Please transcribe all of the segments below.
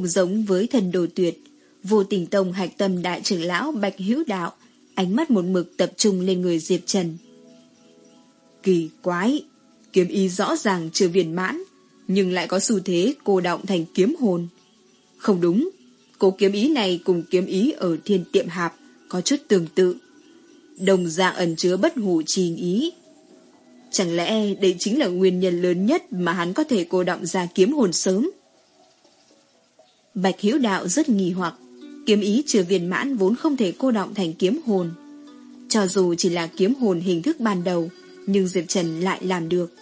Không giống với thần đồ tuyệt, vô tình tông hạch tâm đại trưởng lão Bạch Hữu Đạo, ánh mắt một mực tập trung lên người Diệp Trần. Kỳ quái, kiếm ý rõ ràng chưa viên mãn, nhưng lại có xu thế cô động thành kiếm hồn. Không đúng, cô kiếm ý này cùng kiếm ý ở thiên tiệm hạp có chút tương tự. Đồng dạng ẩn chứa bất hủ trì ý. Chẳng lẽ đây chính là nguyên nhân lớn nhất mà hắn có thể cô động ra kiếm hồn sớm? Bạch Hiếu Đạo rất nghi hoặc, kiếm ý chưa viên mãn vốn không thể cô động thành kiếm hồn. Cho dù chỉ là kiếm hồn hình thức ban đầu, nhưng Diệp Trần lại làm được.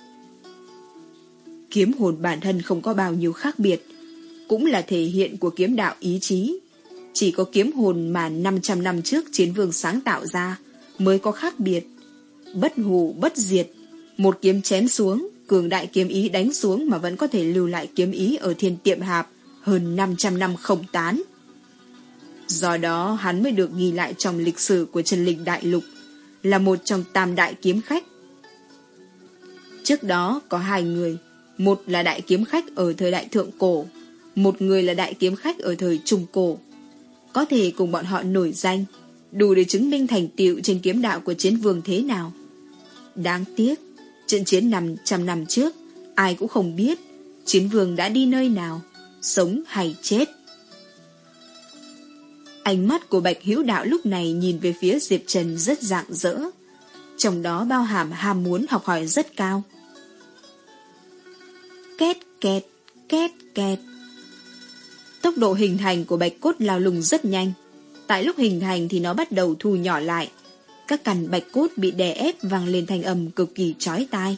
Kiếm hồn bản thân không có bao nhiêu khác biệt, cũng là thể hiện của kiếm đạo ý chí. Chỉ có kiếm hồn mà 500 năm trước chiến vương sáng tạo ra mới có khác biệt. Bất hủ bất diệt, một kiếm chém xuống, cường đại kiếm ý đánh xuống mà vẫn có thể lưu lại kiếm ý ở thiên tiệm hạp hơn 500 năm không tán. Do đó hắn mới được ghi lại trong lịch sử của Trần Linh Đại Lục, là một trong tam đại kiếm khách. Trước đó có hai người, một là đại kiếm khách ở thời đại thượng cổ, một người là đại kiếm khách ở thời trung cổ. Có thể cùng bọn họ nổi danh, đủ để chứng minh thành tựu trên kiếm đạo của chiến vương thế nào. Đáng tiếc, trận chiến 500 năm trước, ai cũng không biết chiến vương đã đi nơi nào, sống hay chết. Ánh mắt của Bạch hữu Đạo lúc này nhìn về phía Diệp Trần rất rạng rỡ, trong đó bao hàm ham muốn học hỏi rất cao. Két kẹt, két kẹt. Tốc độ hình thành của bạch cốt lao lùng rất nhanh. Tại lúc hình thành thì nó bắt đầu thu nhỏ lại. Các cành bạch cốt bị đè ép vang lên thanh âm cực kỳ chói tai.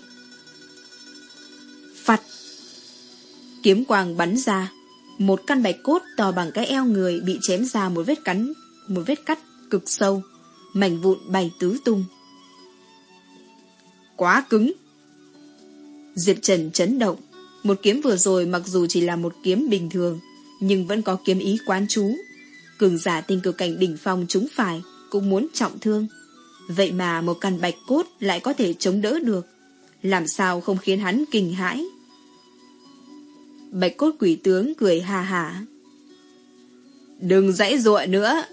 Kiếm quang bắn ra. Một căn bạch cốt to bằng cái eo người bị chém ra một vết cắn, một vết cắt cực sâu. Mảnh vụn bay tứ tung. Quá cứng! Diệp Trần chấn động. Một kiếm vừa rồi mặc dù chỉ là một kiếm bình thường, nhưng vẫn có kiếm ý quán chú. Cường giả tinh cực cảnh đỉnh phong chúng phải, cũng muốn trọng thương. Vậy mà một căn bạch cốt lại có thể chống đỡ được. Làm sao không khiến hắn kinh hãi? Bạch cốt quỷ tướng cười hà hà. Đừng dãy dụa nữa.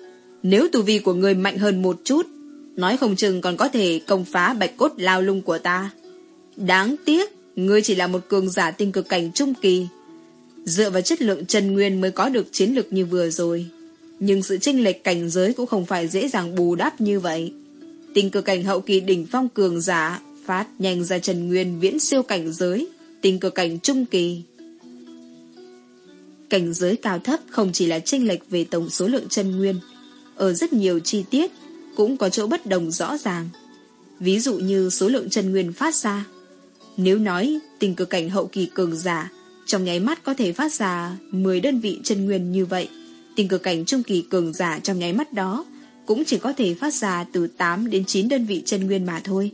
Nếu tu vi của người mạnh hơn một chút, nói không chừng còn có thể công phá bạch cốt lao lung của ta. Đáng tiếc, Ngươi chỉ là một cường giả tinh cực cảnh trung kỳ. Dựa vào chất lượng chân nguyên mới có được chiến lực như vừa rồi. Nhưng sự chênh lệch cảnh giới cũng không phải dễ dàng bù đắp như vậy. Tinh cực cảnh hậu kỳ đỉnh phong cường giả phát nhanh ra chân nguyên viễn siêu cảnh giới, tinh cực cảnh trung kỳ. Cảnh giới cao thấp không chỉ là chênh lệch về tổng số lượng chân nguyên, ở rất nhiều chi tiết cũng có chỗ bất đồng rõ ràng. Ví dụ như số lượng chân nguyên phát ra nếu nói tình cực cảnh hậu kỳ cường giả trong nháy mắt có thể phát ra 10 đơn vị chân nguyên như vậy, tình cực cảnh trung kỳ cường giả trong nháy mắt đó cũng chỉ có thể phát ra từ 8 đến 9 đơn vị chân nguyên mà thôi.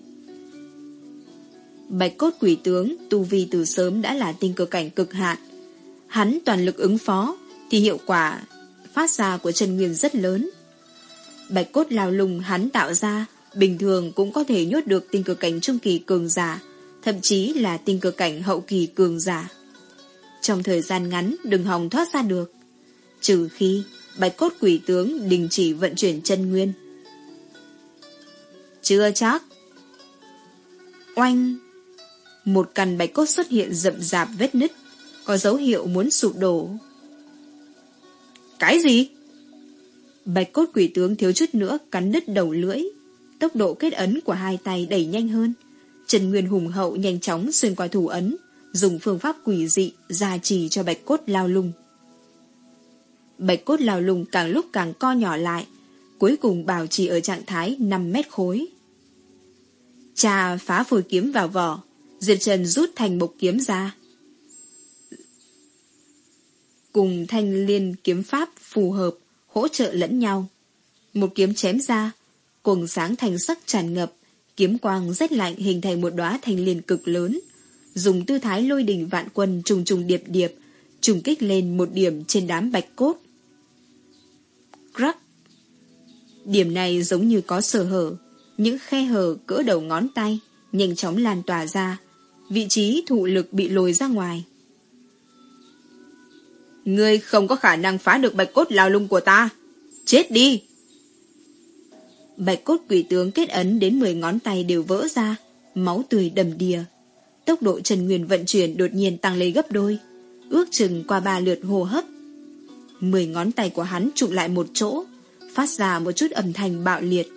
Bạch cốt quỷ tướng tu vi từ sớm đã là tinh cực cảnh cực hạn. Hắn toàn lực ứng phó thì hiệu quả phát ra của chân nguyên rất lớn. Bạch cốt lao lùng hắn tạo ra bình thường cũng có thể nhốt được tinh cực cảnh trung kỳ cường giả thậm chí là tinh cực cảnh hậu kỳ cường giả. Trong thời gian ngắn đừng hòng thoát ra được, trừ khi bạch cốt quỷ tướng đình chỉ vận chuyển chân nguyên. Chưa chắc. Oanh! Một cằn bạch cốt xuất hiện rậm rạp vết nứt, có dấu hiệu muốn sụp đổ. Cái gì? Bạch cốt quỷ tướng thiếu chút nữa cắn đứt đầu lưỡi, tốc độ kết ấn của hai tay đẩy nhanh hơn. Trần Nguyên hùng hậu nhanh chóng xuyên qua thủ ấn, dùng phương pháp quỷ dị gia trì cho bạch cốt lao lung. Bạch cốt lao lung càng lúc càng co nhỏ lại, cuối cùng bảo trì ở trạng thái 5 mét khối. Cha phá phôi kiếm vào vỏ, Diệp Trần rút thành bộc kiếm ra. Cùng thanh liên kiếm pháp phù hợp, hỗ trợ lẫn nhau. Một kiếm chém ra, cùng sáng thành sắc tràn ngập, Kiếm quang rét lạnh hình thành một đóa thanh liên cực lớn, dùng tư thái lôi đình vạn quân trùng trùng điệp điệp, trùng kích lên một điểm trên đám bạch cốt. Crack! Điểm này giống như có sở hở, những khe hở cỡ đầu ngón tay, nhanh chóng lan tỏa ra, vị trí thụ lực bị lồi ra ngoài. Ngươi không có khả năng phá được bạch cốt lao lung của ta. Chết đi! Bạch cốt quỷ tướng kết ấn đến 10 ngón tay đều vỡ ra, máu tươi đầm đìa. Tốc độ Trần Nguyên vận chuyển đột nhiên tăng lên gấp đôi, ước chừng qua ba lượt hô hấp. Mười ngón tay của hắn trụ lại một chỗ, phát ra một chút âm thanh bạo liệt.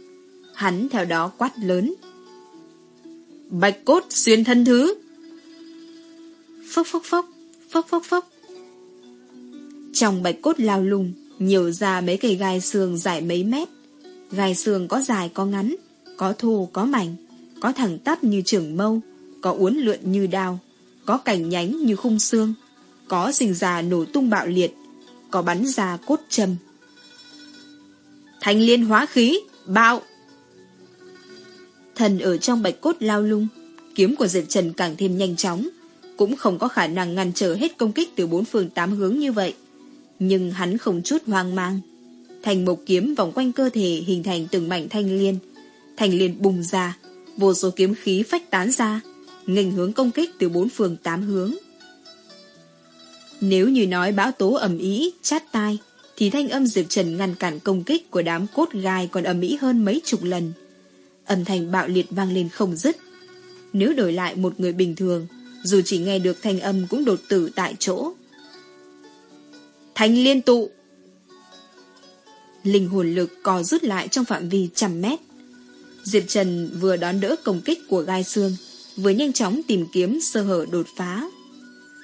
Hắn theo đó quát lớn. Bạch cốt xuyên thân thứ. Phốc phốc phốc, phốc phốc phốc. Trong bạch cốt lao lung, nhiều ra mấy cây gai xương dài mấy mét. Gai xương có dài có ngắn, có thô có mảnh, có thẳng tắp như trưởng mâu, có uốn lượn như đao, có cành nhánh như khung xương, có sinh già nổ tung bạo liệt, có bắn ra cốt châm. Thành liên hóa khí, bạo! Thần ở trong bạch cốt lao lung, kiếm của Diệp Trần càng thêm nhanh chóng, cũng không có khả năng ngăn trở hết công kích từ bốn phương tám hướng như vậy. Nhưng hắn không chút hoang mang. Thành mộc kiếm vòng quanh cơ thể hình thành từng mảnh thanh liên. Thanh liên bùng ra, vô số kiếm khí phách tán ra, nghênh hướng công kích từ bốn phương tám hướng. Nếu như nói bão tố ẩm ý, chát tai, thì thanh âm Diệp Trần ngăn cản công kích của đám cốt gai còn ẩm ý hơn mấy chục lần. Âm thanh bạo liệt vang lên không dứt. Nếu đổi lại một người bình thường, dù chỉ nghe được thanh âm cũng đột tử tại chỗ. Thanh liên tụ Linh hồn lực co rút lại trong phạm vi trăm mét. Diệp Trần vừa đón đỡ công kích của gai xương, vừa nhanh chóng tìm kiếm sơ hở đột phá.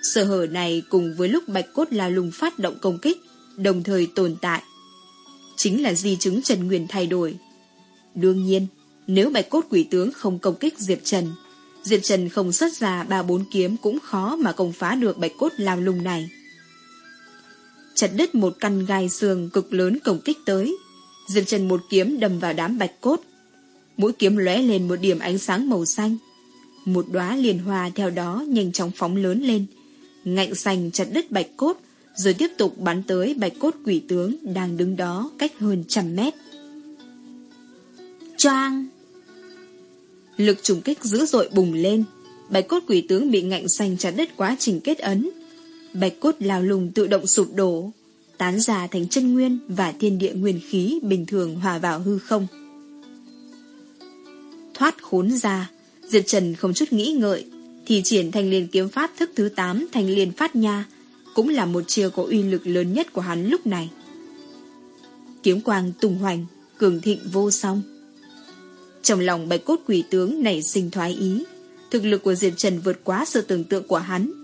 Sơ hở này cùng với lúc bạch cốt la lùng phát động công kích, đồng thời tồn tại. Chính là di chứng Trần Nguyên thay đổi. Đương nhiên, nếu bạch cốt quỷ tướng không công kích Diệp Trần, Diệp Trần không xuất ra ba bốn kiếm cũng khó mà công phá được bạch cốt lao lùng này. Chặt đứt một căn gai xương cực lớn công kích tới. Diệp Trần một kiếm đâm vào đám bạch cốt. Mũi kiếm lóe lên một điểm ánh sáng màu xanh. Một đóa liền hoa theo đó nhanh chóng phóng lớn lên. Ngạnh sành chặt đứt bạch cốt, rồi tiếp tục bắn tới bạch cốt quỷ tướng đang đứng đó cách hơn trăm mét. Choang! Lực trùng kích dữ dội bùng lên, bạch cốt quỷ tướng bị ngạnh sành chặt đứt quá trình kết ấn. Bạch cốt lao lùng tự động sụp đổ, tán ra thành chân nguyên và thiên địa nguyên khí bình thường hòa vào hư không. Thoát khốn ra, Diệp Trần không chút nghĩ ngợi, thì triển thành liên kiếm pháp thức thứ 8 thành liên phát nha, cũng là một chiêu có uy lực lớn nhất của hắn lúc này. Kiếm quang tùng hoành, cường thịnh vô song. Trong lòng bạch cốt quỷ tướng nảy sinh thoái ý, thực lực của Diệp Trần vượt quá sự tưởng tượng của hắn.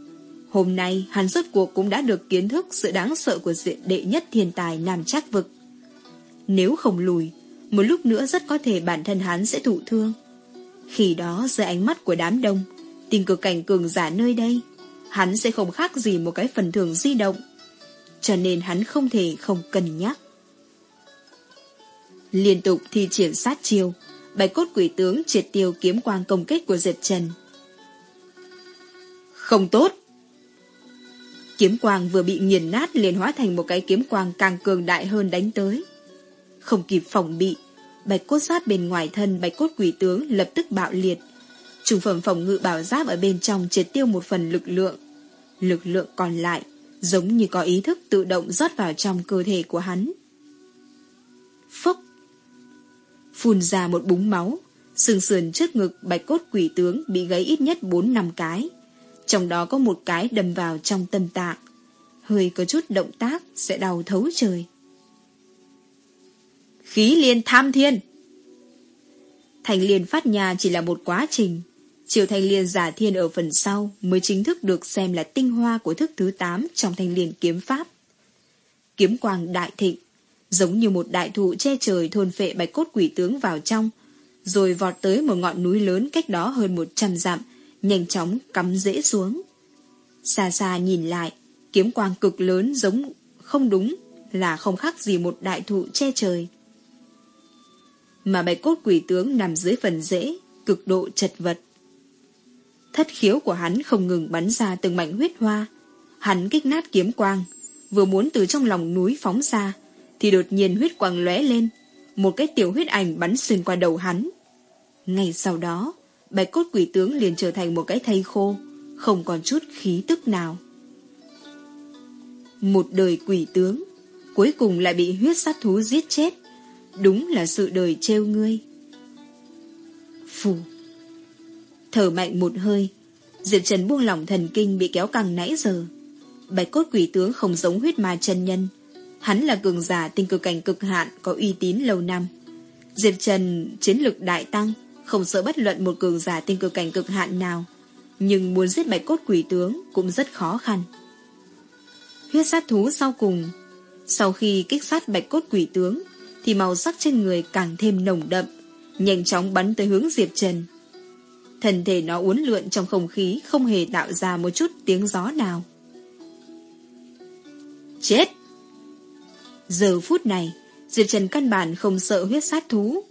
Hôm nay, hắn rốt cuộc cũng đã được kiến thức sự đáng sợ của diện đệ nhất thiên tài Nam Trác Vực. Nếu không lùi, một lúc nữa rất có thể bản thân hắn sẽ thụ thương. Khi đó, dưới ánh mắt của đám đông, tình cực cảnh cường giả nơi đây, hắn sẽ không khác gì một cái phần thưởng di động. Cho nên hắn không thể không cân nhắc. Liên tục thi triển sát chiêu, bạch cốt quỷ tướng triệt tiêu kiếm quang công kích của Diệp Trần. Không tốt! Kiếm quang vừa bị nghiền nát liền hóa thành một cái kiếm quang càng cường đại hơn đánh tới. Không kịp phòng bị, bạch cốt sát bên ngoài thân bạch cốt quỷ tướng lập tức bạo liệt. Trung phẩm phòng ngự bảo giáp ở bên trong triệt tiêu một phần lực lượng. Lực lượng còn lại, giống như có ý thức tự động rót vào trong cơ thể của hắn. Phốc, Phun ra một búng máu, sừng sườn trước ngực bạch cốt quỷ tướng bị gãy ít nhất 4 năm cái. Trong đó có một cái đâm vào trong tâm tạng. Hơi có chút động tác sẽ đau thấu trời. Khí liên tham thiên Thành liên phát nhà chỉ là một quá trình. Chiều thanh liên giả thiên ở phần sau mới chính thức được xem là tinh hoa của thức thứ 8 trong thanh liên kiếm pháp. Kiếm quang đại thịnh, giống như một đại thụ che trời thôn phệ bạch cốt quỷ tướng vào trong, rồi vọt tới một ngọn núi lớn cách đó hơn 100 dặm, nhanh chóng cắm rễ xuống. Xa xa nhìn lại, kiếm quang cực lớn giống không đúng là không khác gì một đại thụ che trời. Mà bạch cốt quỷ tướng nằm dưới phần rễ, cực độ chật vật. Thất khiếu của hắn không ngừng bắn ra từng mảnh huyết hoa. Hắn kích nát kiếm quang, vừa muốn từ trong lòng núi phóng ra, thì đột nhiên huyết quang lóe lên, một cái tiểu huyết ảnh bắn xuyên qua đầu hắn. Ngay sau đó, bạch cốt quỷ tướng liền trở thành một cái thây khô, không còn chút khí tức nào. Một đời quỷ tướng, cuối cùng lại bị huyết sát thú giết chết. Đúng là sự đời trêu ngươi. Phù. Thở mạnh một hơi, Diệp Trần buông lỏng thần kinh bị kéo căng nãy giờ. Bạch cốt quỷ tướng không giống huyết ma chân nhân. Hắn là cường giả tinh cực cảnh cực hạn có uy tín lâu năm. Diệp Trần chiến lực đại tăng, không sợ bất luận một cường giả tinh cực cảnh cực hạn nào. Nhưng muốn giết bạch cốt quỷ tướng cũng rất khó khăn. Huyết sát thú sau cùng, Sau khi kích sát bạch cốt quỷ tướng, Thì màu sắc trên người càng thêm nồng đậm, Nhanh chóng bắn tới hướng Diệp Trần Thân thể nó uốn lượn trong không khí Không hề tạo ra một chút tiếng gió nào Chết Giờ phút này, Diệp Trần căn bản không sợ huyết sát thú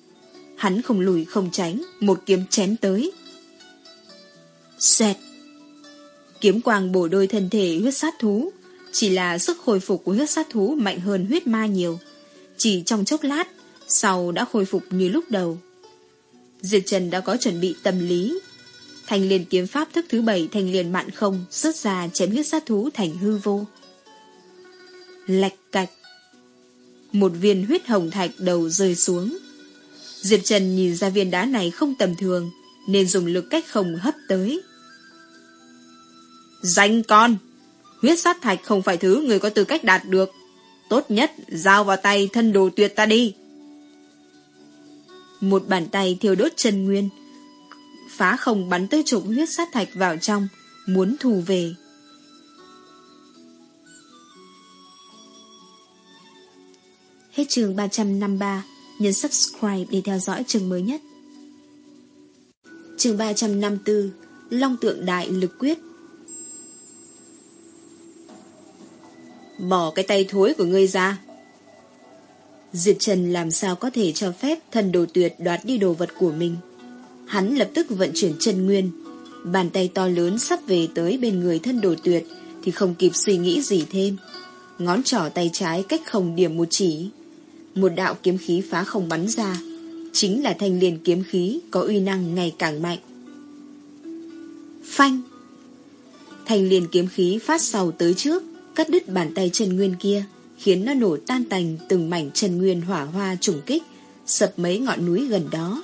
Hắn không lùi không tránh Một kiếm chém tới Xẹt Kiếm quang bổ đôi thân thể huyết sát thú chỉ là sức hồi phục của huyết sát thú mạnh hơn huyết ma nhiều. Chỉ trong chốc lát, sau đã khôi phục như lúc đầu. diệt Trần đã có chuẩn bị tâm lý. Thành liền kiếm pháp thức thứ bảy thành liền mạn không xuất ra chém huyết sát thú thành hư vô. Lạch cạch. Một viên huyết hồng thạch đầu rơi xuống. Diệp Trần nhìn ra viên đá này không tầm thường, nên dùng lực cách không hấp tới. Danh con! Huyết sát thạch không phải thứ người có tư cách đạt được. Tốt nhất, giao vào tay thân đồ tuyệt ta đi. Một bàn tay thiêu đốt chân nguyên, phá không bắn tới trục huyết sát thạch vào trong, muốn thù về. Hết trường 353, nhấn subscribe để theo dõi trường mới nhất. Trường 354, Long tượng đại lực quyết Bỏ cái tay thối của ngươi ra. Diệp Trần làm sao có thể cho phép thần đồ tuyệt đoạt đi đồ vật của mình. Hắn lập tức vận chuyển chân nguyên. Bàn tay to lớn sắp về tới bên người thân đồ tuyệt thì không kịp suy nghĩ gì thêm. Ngón trỏ tay trái cách không điểm một chỉ. Một đạo kiếm khí phá không bắn ra. Chính là thanh liền kiếm khí có uy năng ngày càng mạnh. Phanh! Thanh liền kiếm khí phát sau tới trước cắt đứt bàn tay chân nguyên kia, khiến nó nổ tan tành từng mảnh chân nguyên hỏa hoa trùng kích, sập mấy ngọn núi gần đó.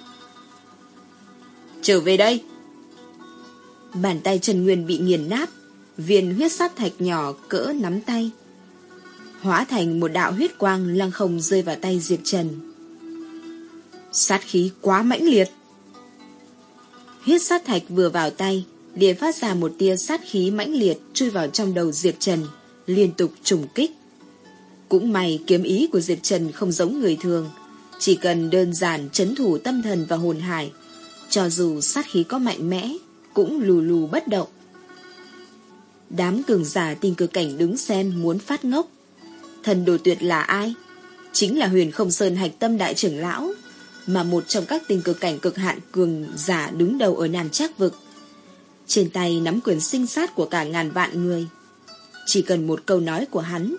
Trở về đây! Bàn tay chân nguyên bị nghiền nát, viên huyết sát thạch nhỏ cỡ nắm tay. Hóa thành một đạo huyết quang lăng không rơi vào tay Diệp Trần. Sát khí quá mãnh liệt. Huyết sát thạch vừa vào tay, liền phát ra một tia sát khí mãnh liệt chui vào trong đầu Diệp Trần liên tục trùng kích. Cũng may kiếm ý của Diệp Trần không giống người thường, chỉ cần đơn giản chấn thủ tâm thần và hồn hải, cho dù sát khí có mạnh mẽ, cũng lù lù bất động. Đám cường giả tình cử cảnh đứng xem muốn phát ngốc. Thần đồ tuyệt là ai? Chính là huyền không sơn hạch tâm đại trưởng lão, mà một trong các tình cực cảnh cực hạn cường giả đứng đầu ở Nam Trác Vực. Trên tay nắm quyền sinh sát của cả ngàn vạn người. Chỉ cần một câu nói của hắn,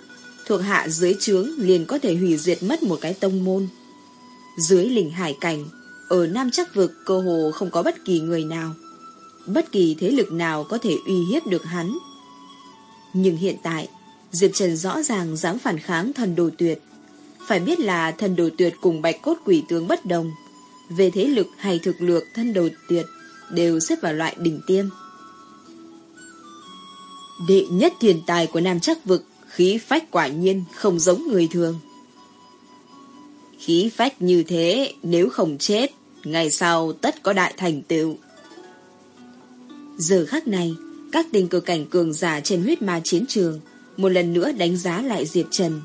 thuộc hạ dưới trướng liền có thể hủy diệt mất một cái tông môn. Dưới lình hải cảnh, ở Nam Trác Vực cơ hồ không có bất kỳ người nào. Bất kỳ thế lực nào có thể uy hiếp được hắn. Nhưng hiện tại, Diệp Trần rõ ràng dám phản kháng thần đồ tuyệt. Phải biết là thần đồ tuyệt cùng bạch cốt quỷ tướng bất đồng. Về thế lực hay thực lược thân đồ tuyệt đều xếp vào loại đỉnh tiêm. Đệ nhất thiên tài của Nam Chắc Vực, khí phách quả nhiên không giống người thường. Khí phách như thế, nếu không chết, ngày sau tất có đại thành tựu. Giờ khắc này, các tình cờ cảnh cường giả trên huyết ma chiến trường một lần nữa đánh giá lại Diệp Trần,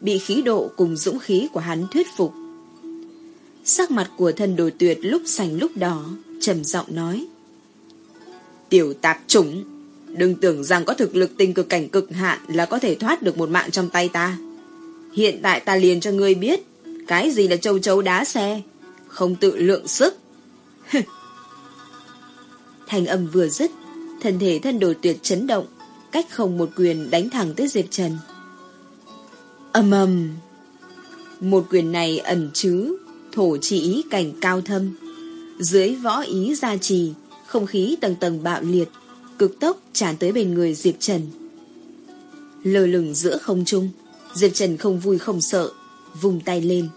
bị khí độ cùng dũng khí của hắn thuyết phục. Sắc mặt của thân đồ tuyệt lúc sành lúc đỏ, trầm giọng nói. Tiểu tạp chủng, Đừng tưởng rằng có thực lực tinh cực cảnh cực hạn là có thể thoát được một mạng trong tay ta. Hiện tại ta liền cho ngươi biết cái gì là châu chấu đá xe, không tự lượng sức. Thành âm vừa dứt, thân thể thân đồ tuyệt chấn động, cách không một quyền đánh thẳng tới Diệp Trần. Âm ầm. Một quyền này ẩn chứa thổ chỉ cảnh cao thâm. Dưới võ ý gia trì, không khí tầng tầng bạo liệt, cực tốc tràn tới bên người Diệp Trần. Lờ lửng giữa không trung, Diệp Trần không vui không sợ, vùng tay lên,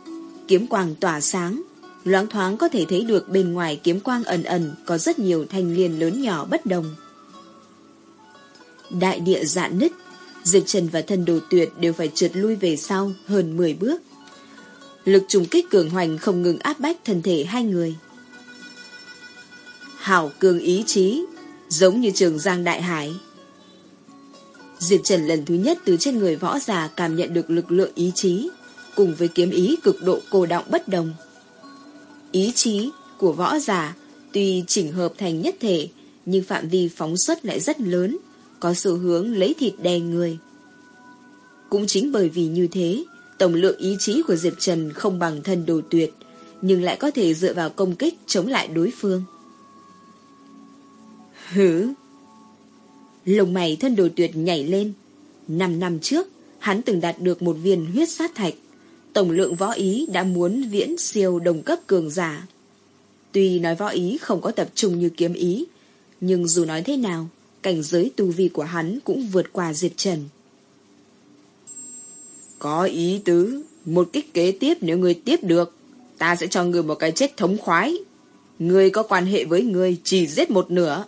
kiếm quang tỏa sáng, loáng thoáng có thể thấy được bên ngoài kiếm quang ẩn ẩn có rất nhiều thanh liên lớn nhỏ bất đồng. Đại địa dạn nứt, Diệp Trần và thân đồ tuyệt đều phải trượt lui về sau hơn 10 bước. Lực trùng kích cường hoành không ngừng áp bách thân thể hai người. Hảo cường ý chí, giống như trường Giang Đại Hải. Diệp Trần lần thứ nhất từ trên người võ già cảm nhận được lực lượng ý chí, cùng với kiếm ý cực độ cô động bất đồng. Ý chí của võ giả tuy chỉnh hợp thành nhất thể, nhưng phạm vi phóng xuất lại rất lớn, có xu hướng lấy thịt đè người. Cũng chính bởi vì như thế, tổng lượng ý chí của Diệp Trần không bằng thân đồ tuyệt, nhưng lại có thể dựa vào công kích chống lại đối phương. Hứ! Lồng mày thân đồ tuyệt nhảy lên. Năm năm trước, hắn từng đạt được một viên huyết sát thạch. Tổng lượng võ ý đã muốn viễn siêu đồng cấp cường giả. Tuy nói võ ý không có tập trung như kiếm ý, nhưng dù nói thế nào, cảnh giới tu vi của hắn cũng vượt qua Diệp Trần. Có ý tứ, một kích kế tiếp nếu người tiếp được, ta sẽ cho người một cái chết thống khoái. Người có quan hệ với người chỉ giết một nửa.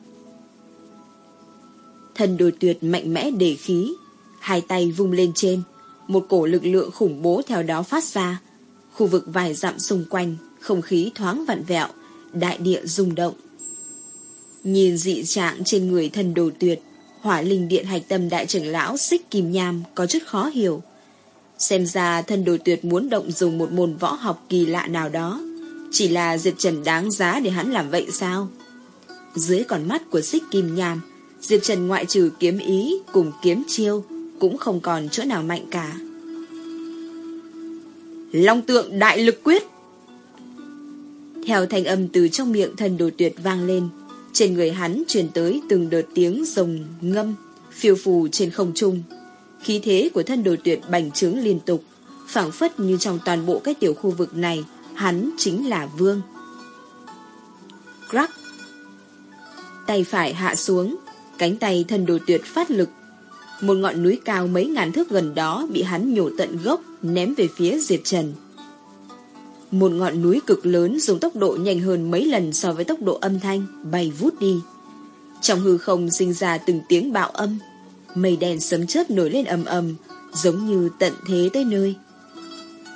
Thần đồ tuyệt mạnh mẽ để khí, hai tay vung lên trên, một cổ lực lượng khủng bố theo đó phát ra. Khu vực vài dặm xung quanh, không khí thoáng vặn vẹo, đại địa rung động. Nhìn dị trạng trên người thần đồ tuyệt, hỏa linh điện hạch tâm đại trưởng lão xích kim nham có chút khó hiểu. Xem ra thần đồ tuyệt muốn động dùng một môn võ học kỳ lạ nào đó. Chỉ là Diệp Trần đáng giá để hắn làm vậy sao? Dưới con mắt của xích kim nham, Diệp Trần ngoại trừ kiếm ý cùng kiếm chiêu cũng không còn chỗ nào mạnh cả. Long tượng đại lực quyết Theo thanh âm từ trong miệng thần đồ tuyệt vang lên, trên người hắn truyền tới từng đợt tiếng rồng ngâm, phiêu phù trên không trung. Khí thế của thân đồ tuyệt bành trướng liên tục, phảng phất như trong toàn bộ các tiểu khu vực này, hắn chính là vương. Crack Tay phải hạ xuống, cánh tay thân đồ tuyệt phát lực. Một ngọn núi cao mấy ngàn thước gần đó bị hắn nhổ tận gốc, ném về phía Diệp Trần. Một ngọn núi cực lớn dùng tốc độ nhanh hơn mấy lần so với tốc độ âm thanh, bay vút đi. Trong hư không sinh ra từng tiếng bạo âm, mây đen sấm chớp nổi lên ầm ầm, giống như tận thế tới nơi.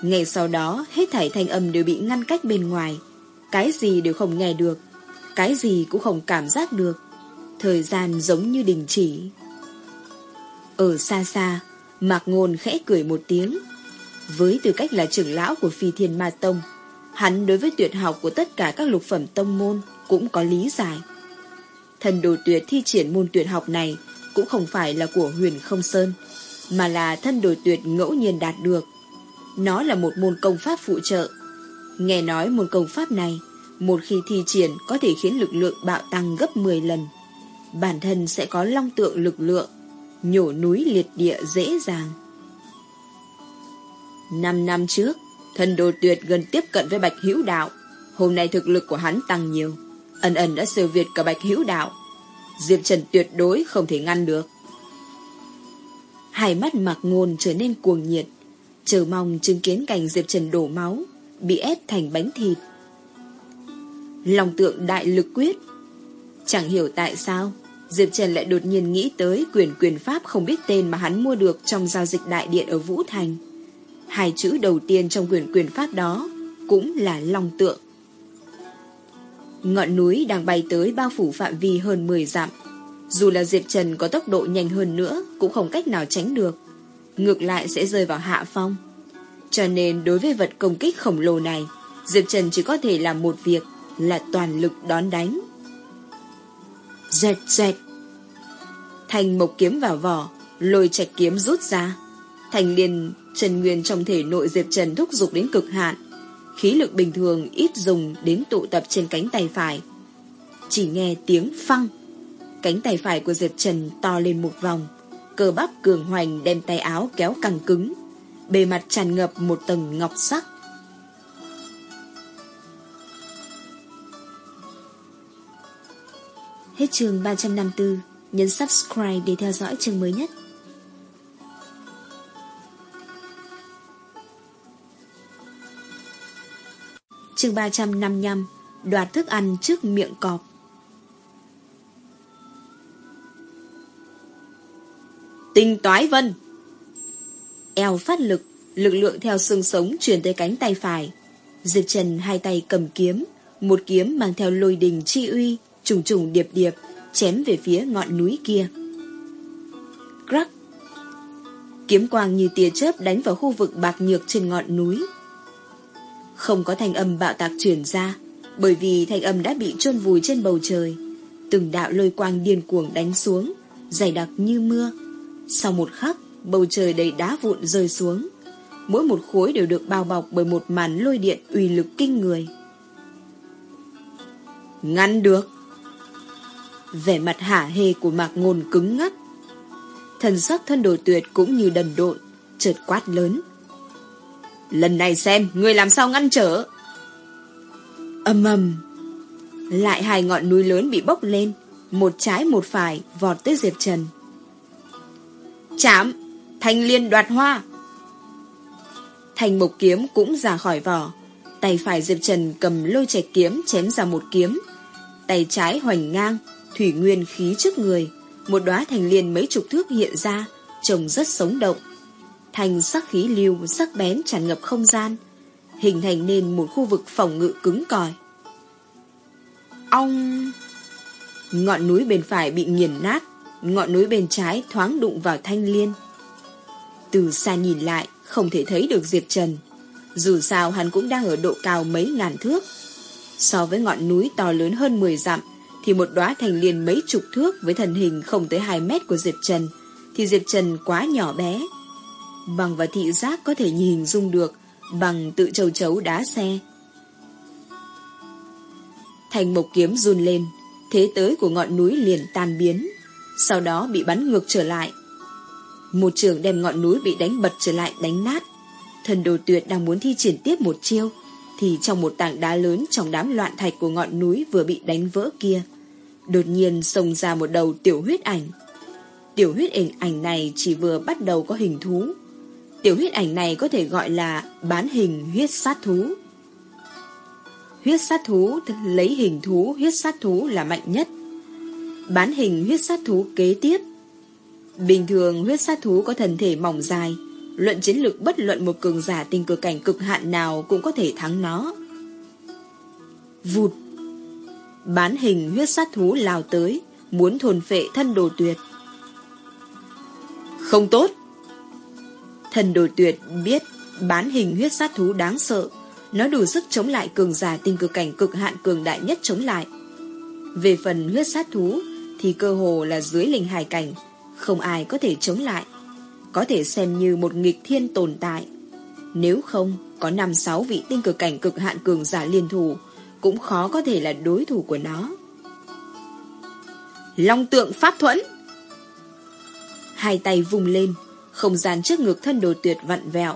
Ngay sau đó, hết thảy thanh âm đều bị ngăn cách bên ngoài. Cái gì đều không nghe được, cái gì cũng không cảm giác được. Thời gian giống như đình chỉ. Ở xa xa, Mạc Ngôn khẽ cười một tiếng, với tư cách là trưởng lão của Phi Thiên Ma Tông, hắn đối với tuyệt học của tất cả các lục phẩm tông môn cũng có lý giải. Thần đồ tuyệt thi triển môn tuyệt học này cũng không phải là của huyền không sơn, mà là thân đồ tuyệt ngẫu nhiên đạt được. Nó là một môn công pháp phụ trợ. Nghe nói môn công pháp này, một khi thi triển có thể khiến lực lượng bạo tăng gấp 10 lần. Bản thân sẽ có long tượng lực lượng, nhổ núi liệt địa dễ dàng. Năm năm trước, thần đồ tuyệt gần tiếp cận với Bạch Hữu Đạo. Hôm nay thực lực của hắn tăng nhiều. Ẩn ẩn đã siêu việt cả Bạch Hữu Đạo. Diệp Trần tuyệt đối không thể ngăn được. Hai mắt mặc ngôn trở nên cuồng nhiệt, chờ mong chứng kiến cảnh Diệp Trần đổ máu, bị ép thành bánh thịt. Lòng tượng đại lực quyết. Chẳng hiểu tại sao, Diệp Trần lại đột nhiên nghĩ tới quyền quyền pháp không biết tên mà hắn mua được trong giao dịch đại điện ở Vũ Thành. Hai chữ đầu tiên trong quyển quyền pháp đó cũng là long tượng. Ngọn núi đang bay tới bao phủ phạm vi hơn 10 dặm. Dù là Diệp Trần có tốc độ nhanh hơn nữa cũng không cách nào tránh được. Ngược lại sẽ rơi vào hạ phong. Cho nên đối với vật công kích khổng lồ này, Diệp Trần chỉ có thể làm một việc là toàn lực đón đánh. Dẹt dẹt. Thành mộc kiếm vào vỏ, lôi chạch kiếm rút ra. Thành liền Trần Nguyên trong thể nội Diệp Trần thúc dục đến cực hạn. Khí lực bình thường ít dùng đến tụ tập trên cánh tay phải. Chỉ nghe tiếng phăng. Cánh tay phải của Diệp Trần to lên một vòng. Cơ bắp cường hoành đem tay áo kéo căng cứng. Bề mặt tràn ngập một tầng ngọc sắc. Hết chương 354, nhấn subscribe để theo dõi chương mới nhất. Chương 355 Đoạt thức ăn trước miệng cọp. Tinh toái vân. Eo phát lực Lực lượng theo xương sống chuyển tới cánh tay phải. Diệp Trần hai tay cầm kiếm, Một kiếm mang theo lôi đình chi uy, Trùng trùng điệp điệp, Chém về phía ngọn núi kia. Crack Kiếm quang như tia chớp đánh vào khu vực bạc nhược trên ngọn núi. Không có thanh âm bạo tạc chuyển ra, Bởi vì thanh âm đã bị chôn vùi trên bầu trời. Từng đạo lôi quang điên cuồng đánh xuống, Dày đặc như mưa. Sau một khắc, Bầu trời đầy đá vụn rơi xuống. Mỗi một khối đều được bao bọc bởi một màn lôi điện uy lực kinh người. Ngăn được. Vẻ mặt hả hê của mạc ngôn cứng ngắt. Thần sắc thân đồ tuyệt cũng như đần độn, Chợt quát lớn. Lần này xem, Người làm sao ngăn trở? Âm ầm. Lại hai ngọn núi lớn bị bốc lên, Một trái một phải, vọt tới Diệp Trần. Chạm! Thanh liên đoạt hoa! Thành mộc kiếm cũng ra khỏi vỏ. Tay phải Diệp Trần cầm lôi chạch kiếm chém ra một kiếm. Tay trái hoành ngang, Thủy nguyên khí trước người. Một đóa thành liên mấy chục thước hiện ra, Trông rất sống động. Thành sắc khí lưu sắc bén tràn ngập không gian Hình thành nên một khu vực phòng ngự cứng cỏi. Ong Ngọn núi bên phải bị nghiền nát Ngọn núi bên trái thoáng đụng vào thanh liên. Từ xa nhìn lại Không thể thấy được Diệp Trần. Dù sao hắn cũng đang ở độ cao mấy ngàn thước. So với ngọn núi to lớn hơn 10 dặm thì một đóa thành liên mấy chục thước với thân hình không tới 2 mét của Diệp Trần, thì Diệp Trần quá nhỏ bé. Bằng và thị giác có thể nhìn dung được bằng tự châu chấu đá xe. Thành mộc kiếm run lên, thế tới của ngọn núi liền tan biến, sau đó bị bắn ngược trở lại. Một trường đem ngọn núi bị đánh bật trở lại đánh nát. Thần đồ tuyệt đang muốn thi triển tiếp một chiêu, thì trong một tảng đá lớn trong đám loạn thạch của ngọn núi vừa bị đánh vỡ kia, đột nhiên xông ra một đầu tiểu huyết ảnh. Tiểu huyết ảnh ảnh này chỉ vừa bắt đầu có hình thú. Tiểu huyết ảnh này có thể gọi là bán hình huyết sát thú. Huyết sát thú lấy hình thú huyết sát thú là mạnh nhất. Bán hình huyết sát thú kế tiếp. Bình thường huyết sát thú có thân thể mỏng dài, luận chiến lược bất luận một cường giả tình cờ cảnh cực hạn nào cũng có thể thắng nó. Vụt Bán hình huyết sát thú lao tới Muốn thôn phệ thân đồ tuyệt Không tốt Thần đồ tuyệt biết Bán hình huyết sát thú đáng sợ. Nó đủ sức chống lại cường giả tinh cực cảnh cực hạn cường đại nhất chống lại. Về phần huyết sát thú Thì cơ hồ là dưới linh hải cảnh Không ai có thể chống lại. Có thể xem như một nghịch thiên tồn tại. Nếu không Có 5-6 vị tinh cực cảnh cực hạn cường giả liên thủ cũng khó có thể là đối thủ của nó. Long tượng pháp thuẫn. Hai tay vùng lên, không gian trước ngực thân đồ tuyệt vặn vẹo.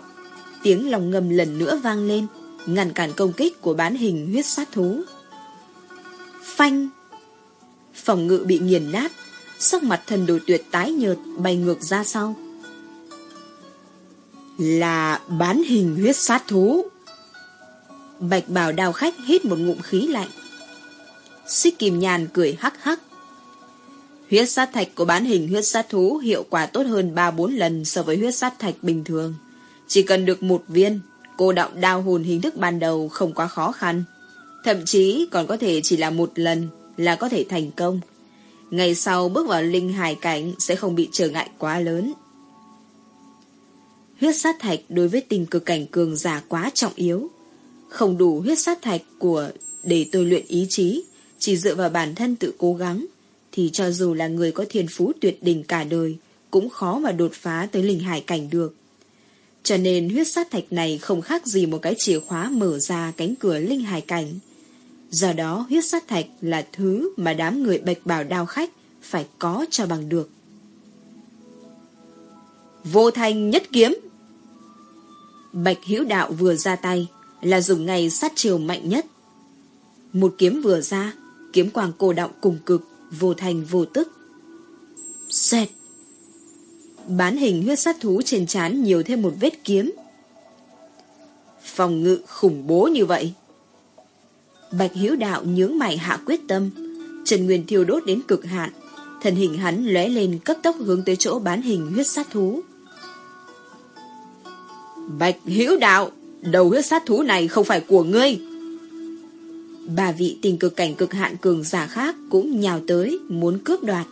Tiếng lòng ngầm lần nữa vang lên, ngăn cản công kích của bán hình huyết sát thú. Phanh! Phòng ngự bị nghiền nát, sắc mặt thần đồ tuyệt tái nhợt bay ngược ra sau. Là bán hình huyết sát thú. Bạch bào đào khách hít một ngụm khí lạnh. Xích kim nhàn cười hắc hắc. Huyết sát thạch của bán hình huyết sát thú hiệu quả tốt hơn 3-4 lần so với huyết sát thạch bình thường. Chỉ cần được một viên, cô động đao hồn hình thức ban đầu không quá khó khăn. Thậm chí còn có thể chỉ là một lần là có thể thành công. Ngày sau bước vào linh hải cảnh sẽ không bị trở ngại quá lớn. Huyết sát thạch đối với tình cực cảnh cường giả quá trọng yếu không đủ huyết sát thạch của để tôi luyện ý chí, chỉ dựa vào bản thân tự cố gắng, thì cho dù là người có thiên phú tuyệt đỉnh cả đời, cũng khó mà đột phá tới linh hải cảnh được. Cho nên huyết sát thạch này không khác gì một cái chìa khóa mở ra cánh cửa linh hải cảnh. Do đó huyết sát thạch là thứ mà đám người bạch bảo đao khách phải có cho bằng được. Vô thanh nhất kiếm Bạch hữu đạo vừa ra tay là dùng ngày sát chiều mạnh nhất. Một kiếm vừa ra, kiếm quang cô động cùng cực, vô thành vô tức. Xẹt! Bán hình huyết sát thú trên trán nhiều thêm một vết kiếm. Phòng ngự khủng bố như vậy. Bạch Hiếu Đạo nhướng mày hạ quyết tâm, Trần Nguyên thiêu đốt đến cực hạn, thân hình hắn lóe lên cấp tốc hướng tới chỗ bán hình huyết sát thú. Bạch Hiếu Đạo, đầu huyết sát thú này không phải của ngươi. Bà vị tình cực cảnh cực hạn cường giả khác cũng nhào tới muốn cướp đoạt.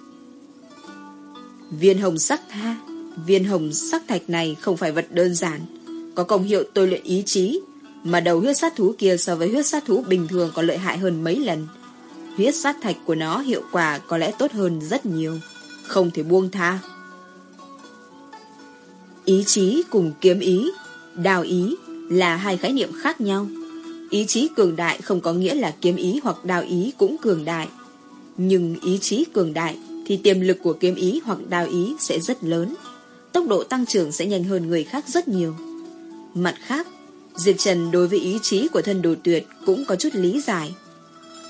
Viên hồng sắc tha, viên hồng sắc thạch này không phải vật đơn giản, có công hiệu tôi luyện ý chí, mà đầu huyết sát thú kia so với huyết sát thú bình thường còn lợi hại hơn mấy lần. Huyết sát thạch của nó hiệu quả có lẽ tốt hơn rất nhiều, không thể buông tha. Ý chí cùng kiếm ý, đào ý là hai khái niệm khác nhau. Ý chí cường đại không có nghĩa là kiếm ý hoặc đào ý cũng cường đại. Nhưng ý chí cường đại thì tiềm lực của kiếm ý hoặc đào ý sẽ rất lớn. Tốc độ tăng trưởng sẽ nhanh hơn người khác rất nhiều. Mặt khác, Diệp Trần đối với ý chí của thân đồ tuyệt cũng có chút lý giải.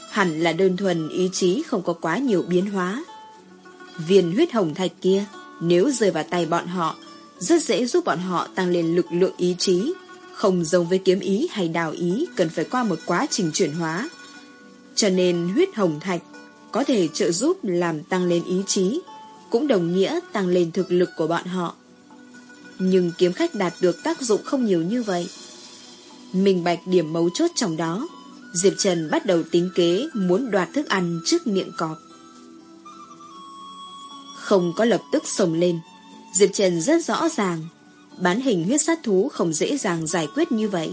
Hẳn là đơn thuần ý chí không có quá nhiều biến hóa. Viên huyết hồng thạch kia, nếu rơi vào tay bọn họ, rất dễ giúp bọn họ tăng lên lực lượng ý chí, không giống với kiếm ý hay đào ý cần phải qua một quá trình chuyển hóa. Cho nên huyết hồng thạch có thể trợ giúp làm tăng lên ý chí, cũng đồng nghĩa tăng lên thực lực của bọn họ. Nhưng kiếm khách đạt được tác dụng không nhiều như vậy. Minh bạch điểm mấu chốt trong đó, Diệp Trần bắt đầu tính kế muốn đoạt thức ăn trước miệng cọp. Không có lập tức sồng lên, Diệp Trần rất rõ ràng, bán hình huyết sát thú không dễ dàng giải quyết như vậy.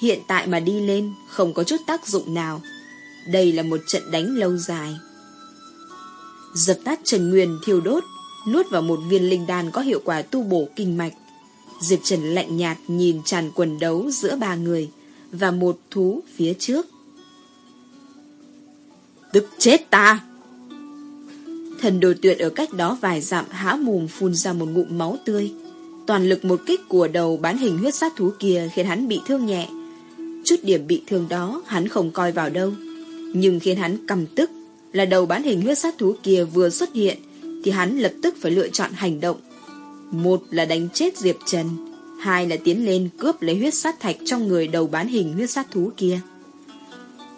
Hiện tại mà đi lên không có chút tác dụng nào. Đây là một trận đánh lâu dài. Dập tắt Trần Nguyên thiêu đốt, nuốt vào một viên linh đan có hiệu quả tu bổ kinh mạch. Diệp Trần lạnh nhạt nhìn tràn quần đấu giữa ba người và một thú phía trước. Tức chết ta! Thần đồ tuyệt ở cách đó vài dặm há mồm phun ra một ngụm máu tươi. Toàn lực một kích của đầu bán hình huyết sát thú kia khiến hắn bị thương nhẹ. Chút điểm bị thương đó hắn không coi vào đâu. Nhưng khiến hắn cầm tức là đầu bán hình huyết sát thú kia vừa xuất hiện thì hắn lập tức phải lựa chọn hành động. Một là đánh chết Diệp Trần, hai là tiến lên cướp lấy huyết sát thạch trong người đầu bán hình huyết sát thú kia.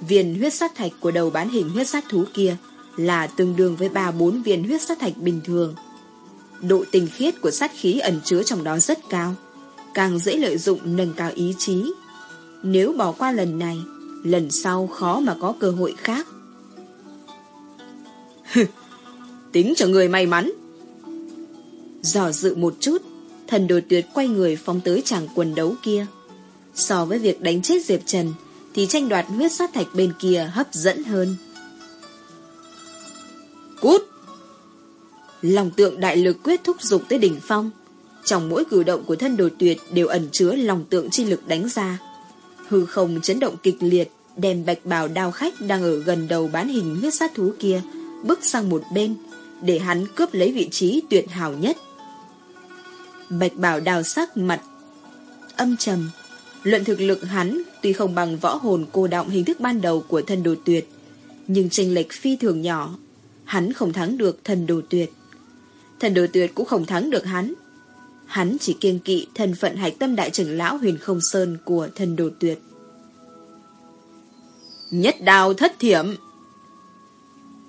Viên huyết sát thạch của đầu bán hình huyết sát thú kia là tương đương với ba bốn viên huyết sát thạch bình thường. Độ tinh khiết của sát khí ẩn chứa trong đó rất cao, càng dễ lợi dụng nâng cao ý chí. Nếu bỏ qua lần này, lần sau khó mà có cơ hội khác. Tính cho người may mắn. Giỏ dự một chút, thần đồ tuyệt quay người phóng tới chàng quần đấu kia. So với việc đánh chết Diệp Trần, thì tranh đoạt huyết sát thạch bên kia hấp dẫn hơn. Cút! Lòng tượng đại lực quyết thúc dục tới đỉnh phong. Trong mỗi cử động của thân đồ tuyệt đều ẩn chứa lòng tượng chi lực đánh ra. Hư không chấn động kịch liệt, đem bạch bào đao khách đang ở gần đầu bán hình huyết sát thú kia, bước sang một bên, để hắn cướp lấy vị trí tuyệt hảo nhất. Bạch bào đào sắc mặt âm trầm, luận thực lực hắn tuy không bằng võ hồn cô động hình thức ban đầu của thân đồ tuyệt, nhưng tranh lệch phi thường nhỏ, hắn không thắng được thần đồ tuyệt. Thần đồ tuyệt cũng không thắng được hắn. Hắn chỉ kiêng kỵ thân phận hạch tâm đại trưởng lão huyền không sơn của thần đồ tuyệt. Nhất đào thất thiểm.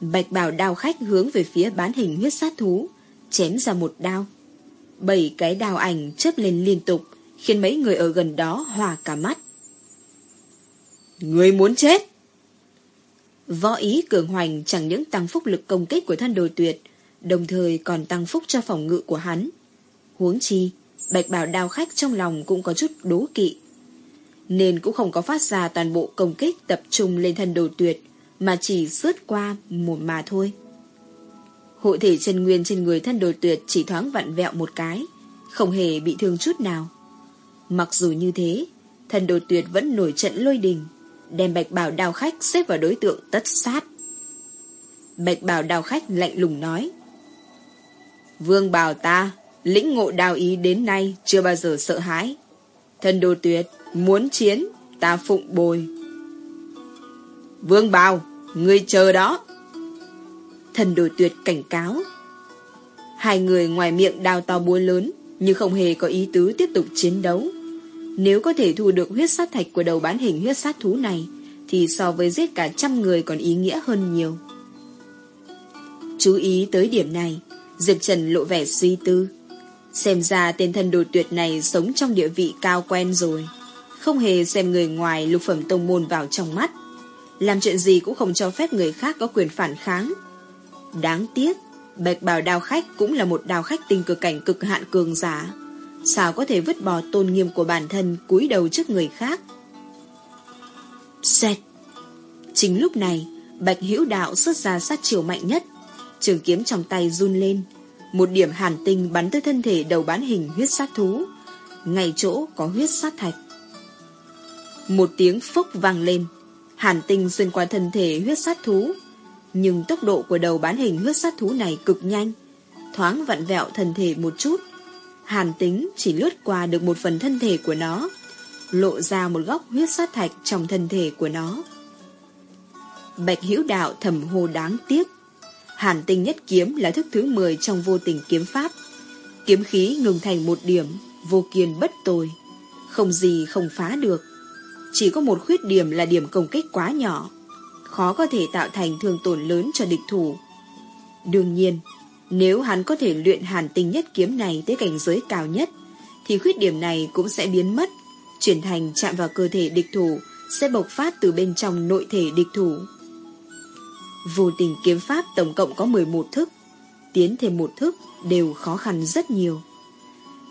Bạch bảo đao khách hướng về phía bán hình huyết sát thú, chém ra một đao. Bảy cái đao ảnh chớp lên liên tục, khiến mấy người ở gần đó hòa cả mắt. Người muốn chết! Võ ý cường hoành chẳng những tăng phúc lực công kích của thân đồ tuyệt, đồng thời còn tăng phúc cho phòng ngự của hắn. Huống chi, bạch bảo đao khách trong lòng cũng có chút đố kỵ. Nên cũng không có phát ra toàn bộ công kích tập trung lên thân đồ tuyệt, mà chỉ sướt qua một mà thôi. Hộ thể chân nguyên trên người thân đồ tuyệt chỉ thoáng vặn vẹo một cái, không hề bị thương chút nào. Mặc dù như thế, thân đồ tuyệt vẫn nổi trận lôi đình, đem bạch bảo đao khách xếp vào đối tượng tất sát. Bạch bảo đào khách lạnh lùng nói. Vương bảo ta, lĩnh ngộ đào ý đến nay chưa bao giờ sợ hãi. Thần đồ tuyệt, muốn chiến, ta phụng bồi. Vương bảo, người chờ đó. Thần đồ tuyệt cảnh cáo. Hai người ngoài miệng đào to búa lớn, nhưng không hề có ý tứ tiếp tục chiến đấu. Nếu có thể thu được huyết sát thạch của đầu bán hình huyết sát thú này, thì so với giết cả trăm người còn ý nghĩa hơn nhiều. Chú ý tới điểm này, Diệp Trần lộ vẻ suy tư. Xem ra tên thân đồ tuyệt này sống trong địa vị cao quen rồi. Không hề xem người ngoài lục phẩm tông môn vào trong mắt. Làm chuyện gì cũng không cho phép người khác có quyền phản kháng. Đáng tiếc, bạch bào đao khách cũng là một đao khách tinh cực cảnh cực hạn cường giả. Sao có thể vứt bỏ tôn nghiêm của bản thân cúi đầu trước người khác? Xẹt! Chính lúc này, bạch hữu đạo xuất ra sát chiều mạnh nhất. Trường kiếm trong tay run lên. Một điểm hàn tinh bắn tới thân thể đầu bán hình huyết sát thú. Ngay chỗ có huyết sát thạch. Một tiếng phốc vang lên. Hàn tinh xuyên qua thân thể huyết sát thú. Nhưng tốc độ của đầu bán hình huyết sát thú này cực nhanh. Thoáng vặn vẹo thân thể một chút. Hàn tính chỉ lướt qua được một phần thân thể của nó. Lộ ra một góc huyết sát thạch trong thân thể của nó. Bạch Hữu Đạo thầm hồ đáng tiếc. Hàn tinh nhất kiếm là thức thứ 10 trong vô tình kiếm pháp. Kiếm khí ngừng thành một điểm, vô kiên bất tồi. Không gì không phá được. Chỉ có một khuyết điểm là điểm công kích quá nhỏ. Khó có thể tạo thành thương tổn lớn cho địch thủ. Đương nhiên, nếu hắn có thể luyện hàn tinh nhất kiếm này tới cảnh giới cao nhất, thì khuyết điểm này cũng sẽ biến mất, chuyển thành chạm vào cơ thể địch thủ, sẽ bộc phát từ bên trong nội thể địch thủ. Vô tình kiếm pháp tổng cộng có 11 thức, tiến thêm một thức đều khó khăn rất nhiều.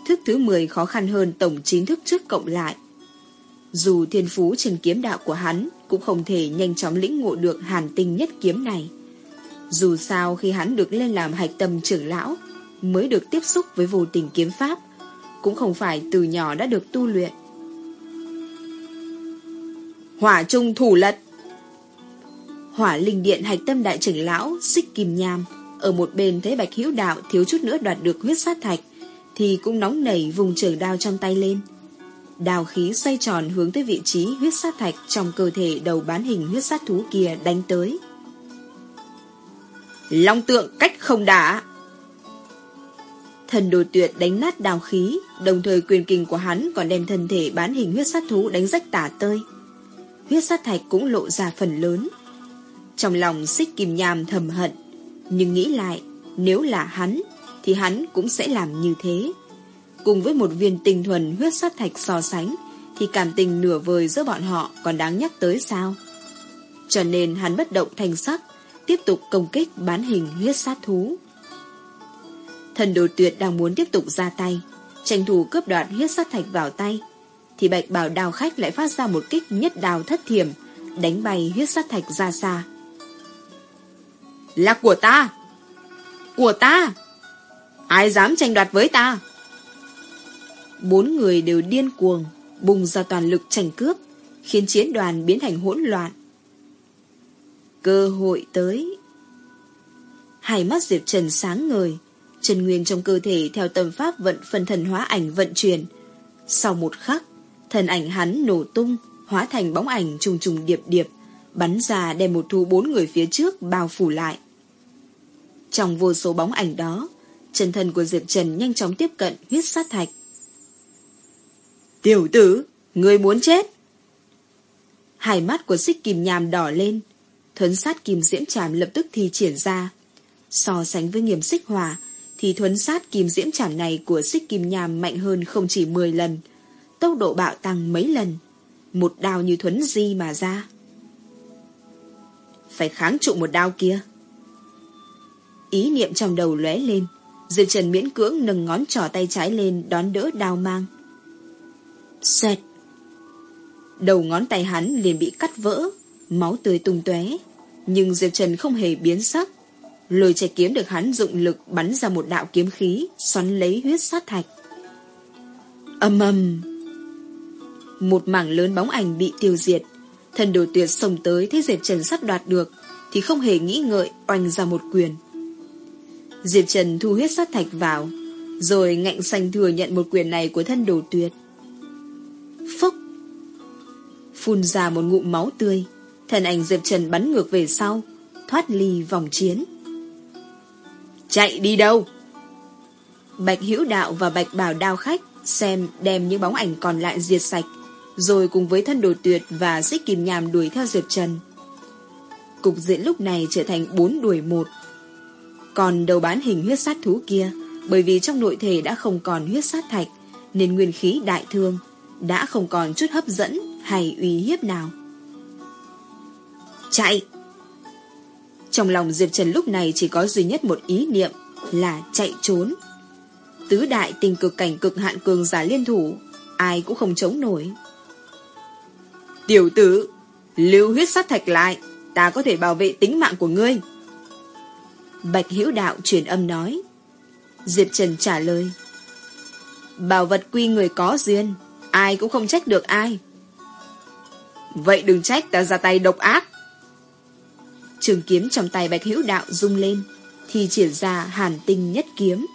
Thức thứ 10 khó khăn hơn tổng 9 thức trước cộng lại. Dù thiên phú trên kiếm đạo của hắn cũng không thể nhanh chóng lĩnh ngộ được hàn tinh nhất kiếm này. Dù sao khi hắn được lên làm hạch tâm trưởng lão mới được tiếp xúc với vô tình kiếm pháp cũng không phải từ nhỏ đã được tu luyện. Hỏa trung thủ lật Hỏa linh điện hạch tâm đại trưởng lão Xích Kim Nham ở một bên thấy Bạch Hữu Đạo thiếu chút nữa đoạt được huyết sát thạch thì cũng nóng nảy vùng trường đao trong tay lên. Đào khí xoay tròn hướng tới vị trí huyết sát thạch trong cơ thể đầu bán hình huyết sát thú kia đánh tới. Long tượng cách không đả. Thần đồ tuyệt đánh nát đào khí, đồng thời quyền kinh của hắn còn đem thân thể bán hình huyết sát thú đánh rách tả tơi. Huyết sát thạch cũng lộ ra phần lớn. Trong lòng xích kim nham thầm hận, nhưng nghĩ lại, nếu là hắn, thì hắn cũng sẽ làm như thế. Cùng với một viên tinh thuần huyết sát thạch so sánh, thì cảm tình nửa vời giữa bọn họ còn đáng nhắc tới sao? Cho nên hắn bất động thành sắc, tiếp tục công kích bán hình huyết sát thú. Thần đồ tuyệt đang muốn tiếp tục ra tay, tranh thủ cướp đoạt huyết sát thạch vào tay, thì bạch bảo đào khách lại phát ra một kích nhất đào thất thiểm, đánh bay huyết sát thạch ra xa. Là của ta! Của ta! Ai dám tranh đoạt với ta? Bốn người đều điên cuồng, bùng ra toàn lực tranh cướp, khiến chiến đoàn biến thành hỗn loạn. Cơ hội tới. Hai mắt Diệp Trần sáng ngời, chân nguyên trong cơ thể theo tâm pháp vận phần thần hóa ảnh vận chuyển. Sau một khắc, thần ảnh hắn nổ tung, hóa thành bóng ảnh trùng trùng điệp điệp, bắn ra đem một thu bốn người phía trước bao phủ lại. Trong vô số bóng ảnh đó, chân thân của Diệp Trần nhanh chóng tiếp cận huyết sát thạch. Tiểu tử, người muốn chết. Hai mắt của xích kim nhàm đỏ lên, thuấn sát kim diễm trảm lập tức thi triển ra. So sánh với nghiêm xích hòa thì thuấn sát kim diễm trảm này của xích kim nhàm mạnh hơn không chỉ 10 lần, tốc độ bạo tăng mấy lần, một đao như thuấn di mà ra. Phải kháng trụ một đao kia. Ý niệm trong đầu lóe lên, Diệp Trần miễn cưỡng nâng ngón trỏ tay trái lên đón đỡ đao mang. Xẹt! Đầu ngón tay hắn liền bị cắt vỡ, máu tươi tung tóe, nhưng Diệp Trần không hề biến sắc. Lôi chạy kiếm được hắn dụng lực bắn ra một đạo kiếm khí, xoắn lấy huyết sát thạch. Âm âm! Một mảng lớn bóng ảnh bị tiêu diệt, thần đồ tuyệt xông tới thấy Diệp Trần sắp đoạt được, thì không hề nghĩ ngợi oanh ra một quyền. Diệp Trần thu huyết sát thạch vào, rồi ngạnh xanh thừa nhận một quyền này của thân đồ tuyệt. Phúc! Phun ra một ngụm máu tươi, thần ảnh Diệp Trần bắn ngược về sau, thoát ly vòng chiến. Chạy đi đâu? Bạch Hữu Đạo và Bạch Bảo Đao Khách xem đem những bóng ảnh còn lại diệt sạch, rồi cùng với thân đồ tuyệt và xích kìm nhàm đuổi theo Diệp Trần. Cục diện lúc này trở thành bốn đuổi một. Còn đầu bán hình huyết sát thú kia, bởi vì trong nội thể đã không còn huyết sát thạch, nên nguyên khí đại thương, đã không còn chút hấp dẫn hay uy hiếp nào. Chạy! Trong lòng Diệp Trần lúc này chỉ có duy nhất một ý niệm là chạy trốn. Tứ đại tình cực cảnh cực hạn cường giả liên thủ, ai cũng không chống nổi. Tiểu tử, lưu huyết sát thạch lại, ta có thể bảo vệ tính mạng của ngươi. Bạch Hữu Đạo truyền âm nói. Diệp Trần trả lời. Bảo vật quy người có duyên, ai cũng không trách được ai. Vậy đừng trách ta ra tay độc ác. Trường kiếm trong tay Bạch Hữu Đạo rung lên, thì triển ra hàn tinh nhất kiếm.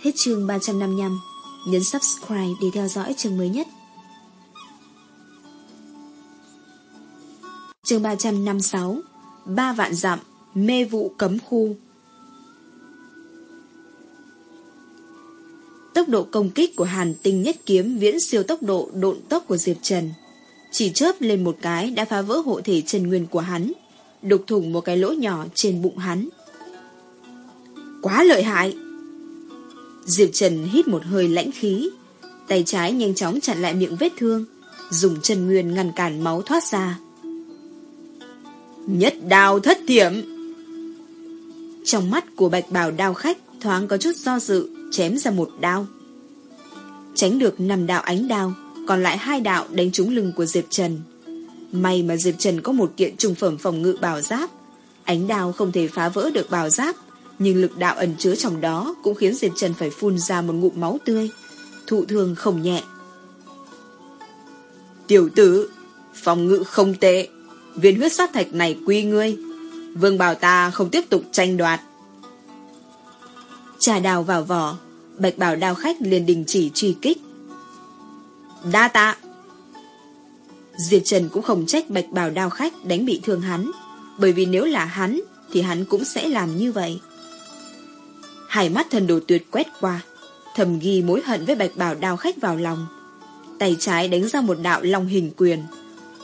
Hết chương 355, nhấn subscribe để theo dõi chương mới nhất. Chương 356, ba vạn dặm, mê vụ cấm khu. Tốc độ công kích của hàn tinh nhất kiếm viễn siêu tốc độ độn tốc của Diệp Trần. Chỉ chớp lên một cái đã phá vỡ hộ thể trần nguyên của hắn, đục thủng một cái lỗ nhỏ trên bụng hắn. Quá lợi hại! Diệp Trần hít một hơi lãnh khí, tay trái nhanh chóng chặn lại miệng vết thương, dùng chân nguyên ngăn cản máu thoát ra. Nhất đao thất thiểm! Trong mắt của bạch bào đao khách thoáng có chút do dự, chém ra một đao. Tránh được năm đạo ánh đao, còn lại hai đạo đánh trúng lưng của Diệp Trần. May mà Diệp Trần có một kiện trùng phẩm phòng ngự bảo giáp. Ánh đao không thể phá vỡ được bảo giáp, nhưng lực đạo ẩn chứa trong đó cũng khiến Diệp Trần phải phun ra một ngụm máu tươi. Thụ thương không nhẹ. Tiểu tử, phòng ngự không tệ. Viên huyết sát thạch này quy ngươi. Vương bảo ta không tiếp tục tranh đoạt. Trà đào vào vỏ, bạch bảo đao khách liền đình chỉ truy kích. Đa tạ. Diệp Trần cũng không trách bạch bảo đao khách đánh bị thương hắn, bởi vì nếu là hắn, thì hắn cũng sẽ làm như vậy. Hai mắt thần đồ tuyệt quét qua, thầm ghi mối hận với bạch bảo đao khách vào lòng. Tay trái đánh ra một đạo long hình quyền.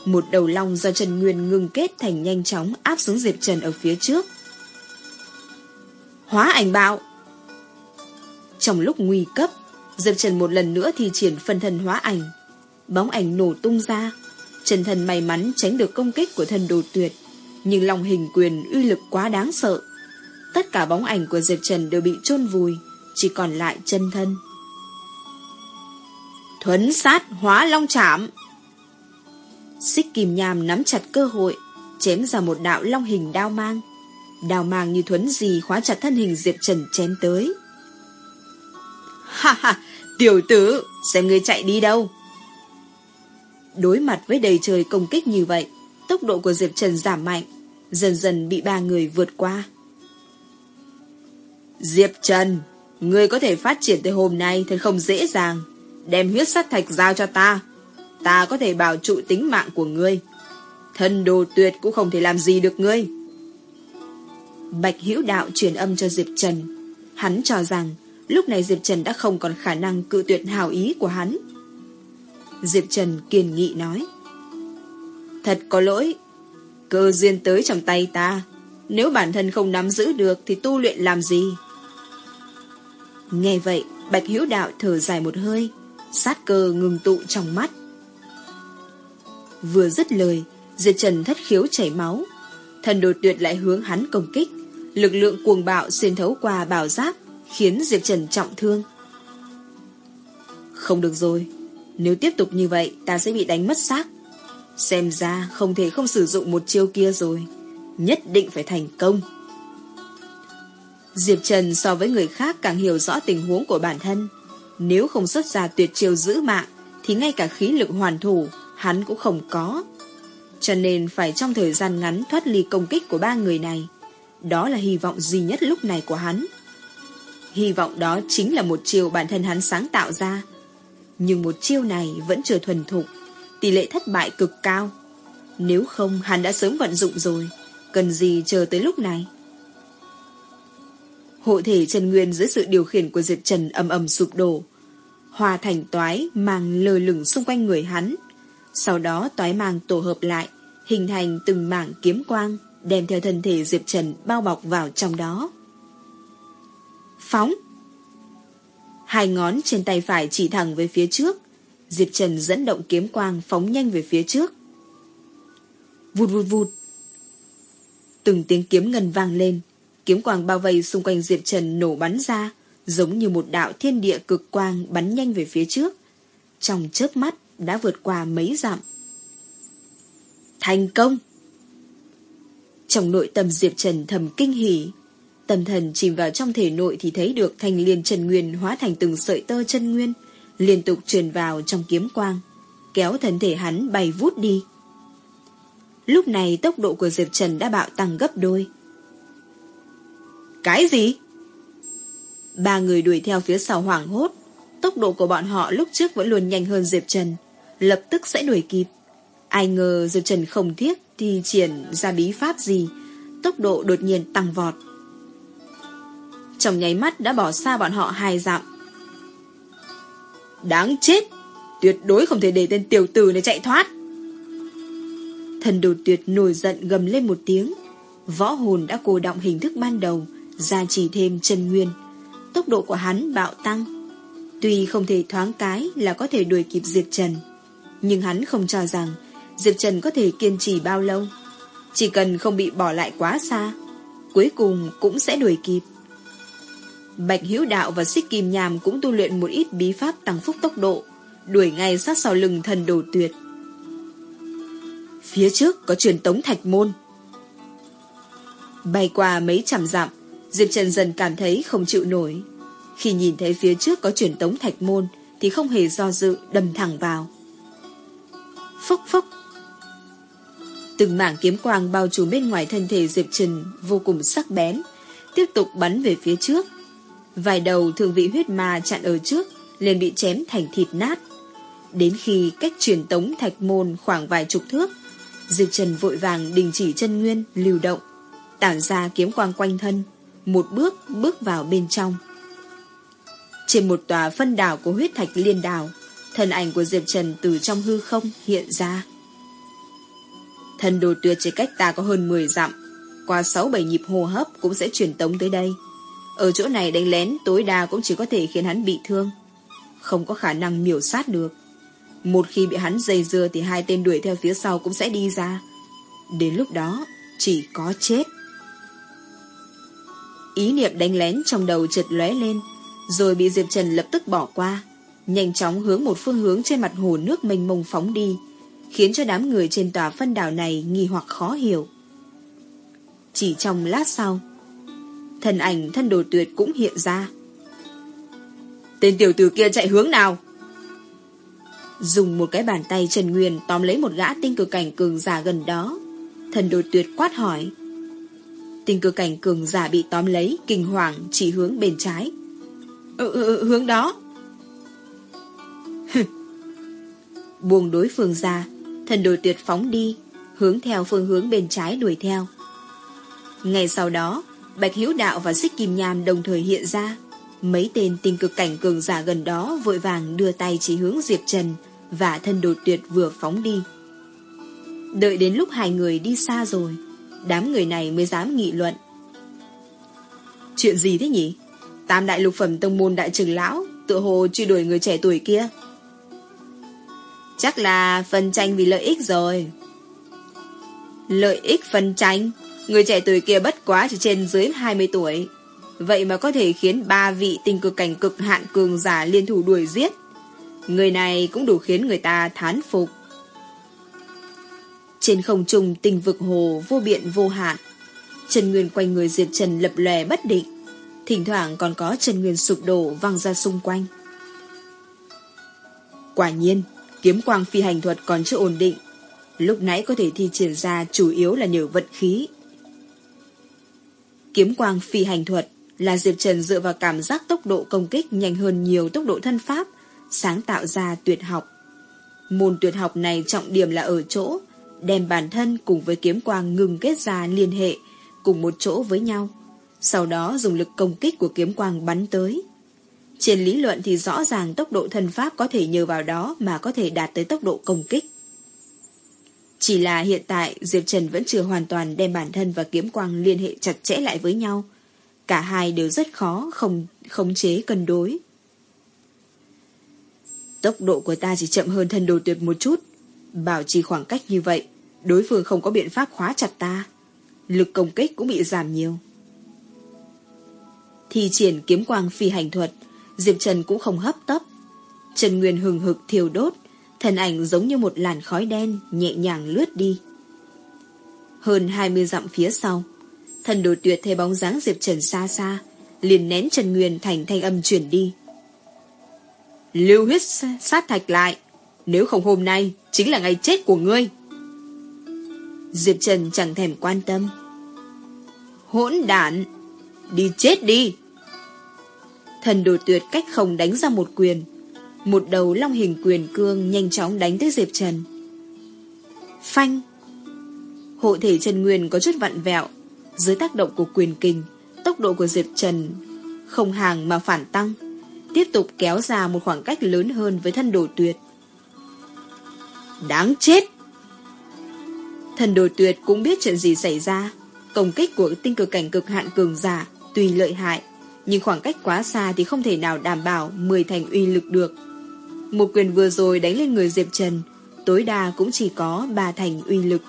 Một đầu long do Trần Nguyên ngừng kết thành nhanh chóng áp xuống Diệp Trần ở phía trước. Hóa ảnh bạo! Trong lúc nguy cấp, Diệp Trần một lần nữa thì triển phân thân hóa ảnh. Bóng ảnh nổ tung ra. Trần thần may mắn tránh được công kích của thần đồ tuyệt. Nhưng lòng hình quyền uy lực quá đáng sợ. Tất cả bóng ảnh của Diệp Trần đều bị chôn vùi, chỉ còn lại chân thân. Thuấn sát hóa long chảm. Xích kìm nhàm nắm chặt cơ hội, chém ra một đạo long hình đao mang. Đao mang như thuấn gì khóa chặt thân hình Diệp Trần chém tới. Ha ha, tiểu tử, xem ngươi chạy đi đâu. Đối mặt với đầy trời công kích như vậy, tốc độ của Diệp Trần giảm mạnh, dần dần bị ba người vượt qua. Diệp Trần, ngươi có thể phát triển tới hôm nay thật không dễ dàng. Đem huyết sát thạch giao cho ta. Ta có thể bảo trụ tính mạng của ngươi. Thân đồ tuyệt cũng không thể làm gì được ngươi. Bạch Hữu Đạo truyền âm cho Diệp Trần. Hắn cho rằng lúc này Diệp Trần đã không còn khả năng cự tuyệt hào ý của hắn. Diệp Trần kiên nghị nói. Thật có lỗi, cơ duyên tới trong tay ta. Nếu bản thân không nắm giữ được thì tu luyện làm gì? Nghe vậy, Bạch Hữu Đạo thở dài một hơi, sát cơ ngừng tụ trong mắt. Vừa dứt lời, Diệp Trần thất khiếu chảy máu. Thần đột tuyệt lại hướng hắn công kích. Lực lượng cuồng bạo xuyên thấu qua bảo giáp, khiến Diệp Trần trọng thương. Không được rồi, nếu tiếp tục như vậy ta sẽ bị đánh mất xác. Xem ra không thể không sử dụng một chiêu kia rồi. Nhất định phải thành công. Diệp Trần so với người khác càng hiểu rõ tình huống của bản thân. Nếu không xuất ra tuyệt chiêu giữ mạng, thì ngay cả khí lực hoàn thủ, hắn cũng không có. Cho nên phải trong thời gian ngắn thoát ly công kích của ba người này. Đó là hy vọng duy nhất lúc này của hắn. Hy vọng đó chính là một chiêu bản thân hắn sáng tạo ra. Nhưng một chiêu này vẫn chưa thuần thục, tỷ lệ thất bại cực cao. Nếu không hắn đã sớm vận dụng rồi, cần gì chờ tới lúc này. Hộ thể Trần Nguyên dưới sự điều khiển của Diệp Trần ầm ầm sụp đổ. Hòa thành toái mang lờ lửng xung quanh người hắn. Sau đó toái mang tổ hợp lại, hình thành từng mảng kiếm quang, đem theo thân thể Diệp Trần bao bọc vào trong đó. Phóng! Hai ngón trên tay phải chỉ thẳng về phía trước. Diệp Trần dẫn động kiếm quang phóng nhanh về phía trước. Vụt vụt vụt. Từng tiếng kiếm ngân vang lên. Kiếm quang bao vây xung quanh Diệp Trần nổ bắn ra, giống như một đạo thiên địa cực quang bắn nhanh về phía trước. Trong chớp mắt đã vượt qua mấy dặm. Thành công! Trong nội tâm Diệp Trần thầm kinh hỉ. Tâm thần chìm vào trong thể nội thì thấy được thành liền Trần Nguyên hóa thành từng sợi tơ chân nguyên, liên tục truyền vào trong kiếm quang, kéo thân thể hắn bay vút đi. Lúc này tốc độ của Diệp Trần đã bạo tăng gấp đôi. Cái gì? Ba người đuổi theo phía sau hoảng hốt. Tốc độ của bọn họ lúc trước vẫn luôn nhanh hơn Diệp Trần. Lập tức sẽ đuổi kịp. Ai ngờ Diệp Trần không thiết thì triển ra bí pháp gì. Tốc độ đột nhiên tăng vọt. Trong nháy mắt đã bỏ xa bọn họ hai dặm. Đáng chết! Tuyệt đối không thể để tên tiểu tử này chạy thoát. Thần đồ tuyệt nổi giận gầm lên một tiếng. Võ hồn đã cô động hình thức ban đầu, gia trì thêm chân nguyên. Tốc độ của hắn bạo tăng. Tuy không thể thoáng cái là có thể đuổi kịp Diệp Trần, nhưng hắn không cho rằng Diệp Trần có thể kiên trì bao lâu. Chỉ cần không bị bỏ lại quá xa, cuối cùng cũng sẽ đuổi kịp. Bạch hữu Đạo và Xích Kim Nhàm cũng tu luyện một ít bí pháp tăng phúc tốc độ, đuổi ngay sát sau lưng thần đồ tuyệt. Phía trước có truyền tống thạch môn. Bay qua mấy trăm dặm, Diệp Trần dần cảm thấy không chịu nổi. Khi nhìn thấy phía trước có truyền tống thạch môn, thì không hề do dự đâm thẳng vào. Phốc phốc. Từng mảng kiếm quang bao trùm bên ngoài thân thể Diệp Trần vô cùng sắc bén, tiếp tục bắn về phía trước. Vài đầu thường vị huyết ma chặn ở trước, liền bị chém thành thịt nát. Đến khi cách truyền tống thạch môn khoảng vài chục thước, Diệp Trần vội vàng đình chỉ chân nguyên, lưu động, tản ra kiếm quang quanh thân, một bước bước vào bên trong. Trên một tòa phân đảo của huyết thạch liên đảo, thân ảnh của Diệp Trần từ trong hư không hiện ra. Thần đồ tuyệt chỉ cách ta có hơn 10 dặm, qua 6-7 nhịp hô hấp cũng sẽ truyền tống tới đây. Ở chỗ này đánh lén tối đa cũng chỉ có thể khiến hắn bị thương, không có khả năng miểu sát được. Một khi bị hắn dây dưa thì hai tên đuổi theo phía sau cũng sẽ đi ra. Đến lúc đó, chỉ có chết. Ý niệm đánh lén trong đầu chợt lóe lên, rồi bị Diệp Trần lập tức bỏ qua, nhanh chóng hướng một phương hướng trên mặt hồ nước mênh mông phóng đi, khiến cho đám người trên tòa phân đảo này nghi hoặc khó hiểu. Chỉ trong lát sau, thần ảnh thân đồ tuyệt cũng hiện ra. Tên tiểu tử kia chạy hướng nào? Dùng một cái bàn tay Trần Nguyên tóm lấy một gã tinh cực cảnh cường giả gần đó. Thần đồ tuyệt quát hỏi. Tinh cực cảnh cường giả bị tóm lấy, kinh hoàng chỉ hướng bên trái. Ừ, ừ, ừ hướng đó. Buông đối phương ra, thần đồ tuyệt phóng đi, hướng theo phương hướng bên trái đuổi theo. Ngày sau đó, Bạch Hiếu Đạo và Xích Kim Nham đồng thời hiện ra. Mấy tên tinh cực cảnh cường giả gần đó vội vàng đưa tay chỉ hướng Diệp Trần và thân đồ tuyệt vừa phóng đi. Đợi đến lúc hai người đi xa rồi, đám người này mới dám nghị luận. Chuyện gì thế nhỉ? Tam đại lục phẩm tông môn đại trưởng lão tự hồ truy đuổi người trẻ tuổi kia. Chắc là phân tranh vì lợi ích rồi. Lợi ích phân tranh? Người trẻ tuổi kia bất quá chỉ trên dưới 20 tuổi. Vậy mà có thể khiến ba vị tinh cực cảnh cực hạn cường giả liên thủ đuổi giết. Người này cũng đủ khiến người ta thán phục. Trên không trung tình vực hồ vô biện vô hạn. Trần Nguyên quanh người Diệp Trần lập lòe bất định. Thỉnh thoảng còn có Trần Nguyên sụp đổ văng ra xung quanh. Quả nhiên, kiếm quang phi hành thuật còn chưa ổn định. Lúc nãy có thể thi triển ra chủ yếu là nhờ vận khí. Kiếm quang phi hành thuật là Diệp Trần dựa vào cảm giác tốc độ công kích nhanh hơn nhiều tốc độ thân pháp, sáng tạo ra tuyệt học. Môn tuyệt học này trọng điểm là ở chỗ, đem bản thân cùng với kiếm quang ngừng kết ra liên hệ, cùng một chỗ với nhau. sau đó dùng lực công kích của kiếm quang bắn tới. Trên lý luận thì rõ ràng tốc độ thân pháp có thể nhờ vào đó mà có thể đạt tới tốc độ công kích. Chỉ là hiện tại Diệp Trần vẫn chưa hoàn toàn đem bản thân và kiếm quang liên hệ chặt chẽ lại với nhau. Cả hai đều rất khó không khống chế cân đối. Tốc độ của ta chỉ chậm hơn thân đồ tuyệt một chút. Bảo trì khoảng cách như vậy, đối phương không có biện pháp khóa chặt ta. Lực công kích cũng bị giảm nhiều. Thi triển kiếm quang phi hành thuật, Diệp Trần cũng không hấp tấp. Trần Nguyên hừng hực thiêu đốt, thân ảnh giống như một làn khói đen nhẹ nhàng lướt đi. Hơn 20 dặm phía sau, thần đồ tuyệt thấy bóng dáng Diệp Trần xa xa, liền nén Trần Nguyên thành thanh âm chuyển đi. Lưu huyết sát thạch lại, nếu không hôm nay chính là ngày chết của ngươi. Diệp Trần chẳng thèm quan tâm. Hỗn đản, đi chết đi. Thần đồ tuyệt cách không đánh ra một quyền, một đầu long hình quyền cương nhanh chóng đánh tới Diệp Trần. Phanh! Hộ thể Trần Nguyên có chút vặn vẹo, dưới tác động của quyền kình, tốc độ của Diệp Trần không hàng mà phản tăng, tiếp tục kéo ra một khoảng cách lớn hơn với thân đồ tuyệt. Đáng chết! Thần đồ tuyệt cũng biết chuyện gì xảy ra, công kích của tinh cực cảnh cực hạn cường giả tùy lợi hại, nhưng khoảng cách quá xa thì không thể nào đảm bảo 10 thành uy lực được. Một quyền vừa rồi đánh lên người Diệp Trần, tối đa cũng chỉ có 3 thành uy lực.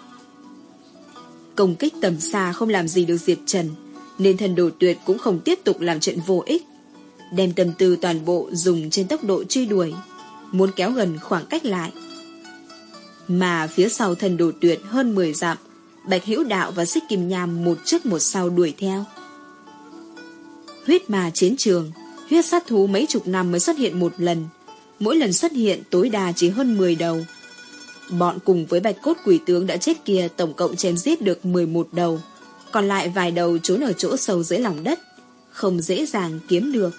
Công kích tầm xa không làm gì được Diệp Trần, nên thần đồ tuyệt cũng không tiếp tục làm chuyện vô ích. Đem tâm tư toàn bộ dùng trên tốc độ truy đuổi, muốn kéo gần khoảng cách lại. Mà phía sau thần đồ tuyệt hơn 10 dặm, Bạch Hữu Đạo và Xích Kim Nham một trước một sau đuổi theo. Huyết mà chiến trường, huyết sát thú mấy chục năm mới xuất hiện một lần, mỗi lần xuất hiện tối đa chỉ hơn 10 đầu. Bọn cùng với bạch cốt quỷ tướng đã chết kia tổng cộng chém giết được 11 đầu, còn lại vài đầu trốn ở chỗ sâu dưới lòng đất, không dễ dàng kiếm được.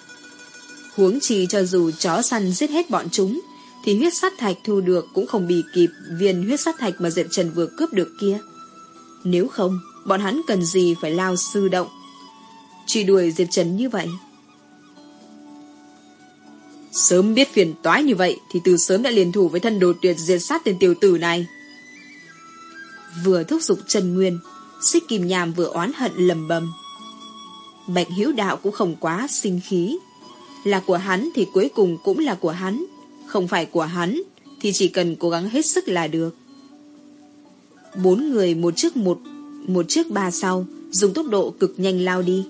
Huống chi cho dù chó săn giết hết bọn chúng, thì huyết sát thạch thu được cũng không bị kịp viên huyết sát thạch mà Diệp Trần vừa cướp được kia. Nếu không, bọn hắn cần gì phải lao sư động. Truy đuổi Diệp Trần như vậy. Sớm biết phiền toái như vậy thì từ sớm đã liền thủ với thân đồ tuyệt diệt sát tên tiểu tử này. Vừa thúc giục Trần Nguyên, xích kim nhàm vừa oán hận lầm bầm. Bạch Hiếu Đạo cũng không quá sinh khí. Là của hắn thì cuối cùng cũng là của hắn. Không phải của hắn thì chỉ cần cố gắng hết sức là được. Bốn người một trước một, một trước ba sau, dùng tốc độ cực nhanh lao đi.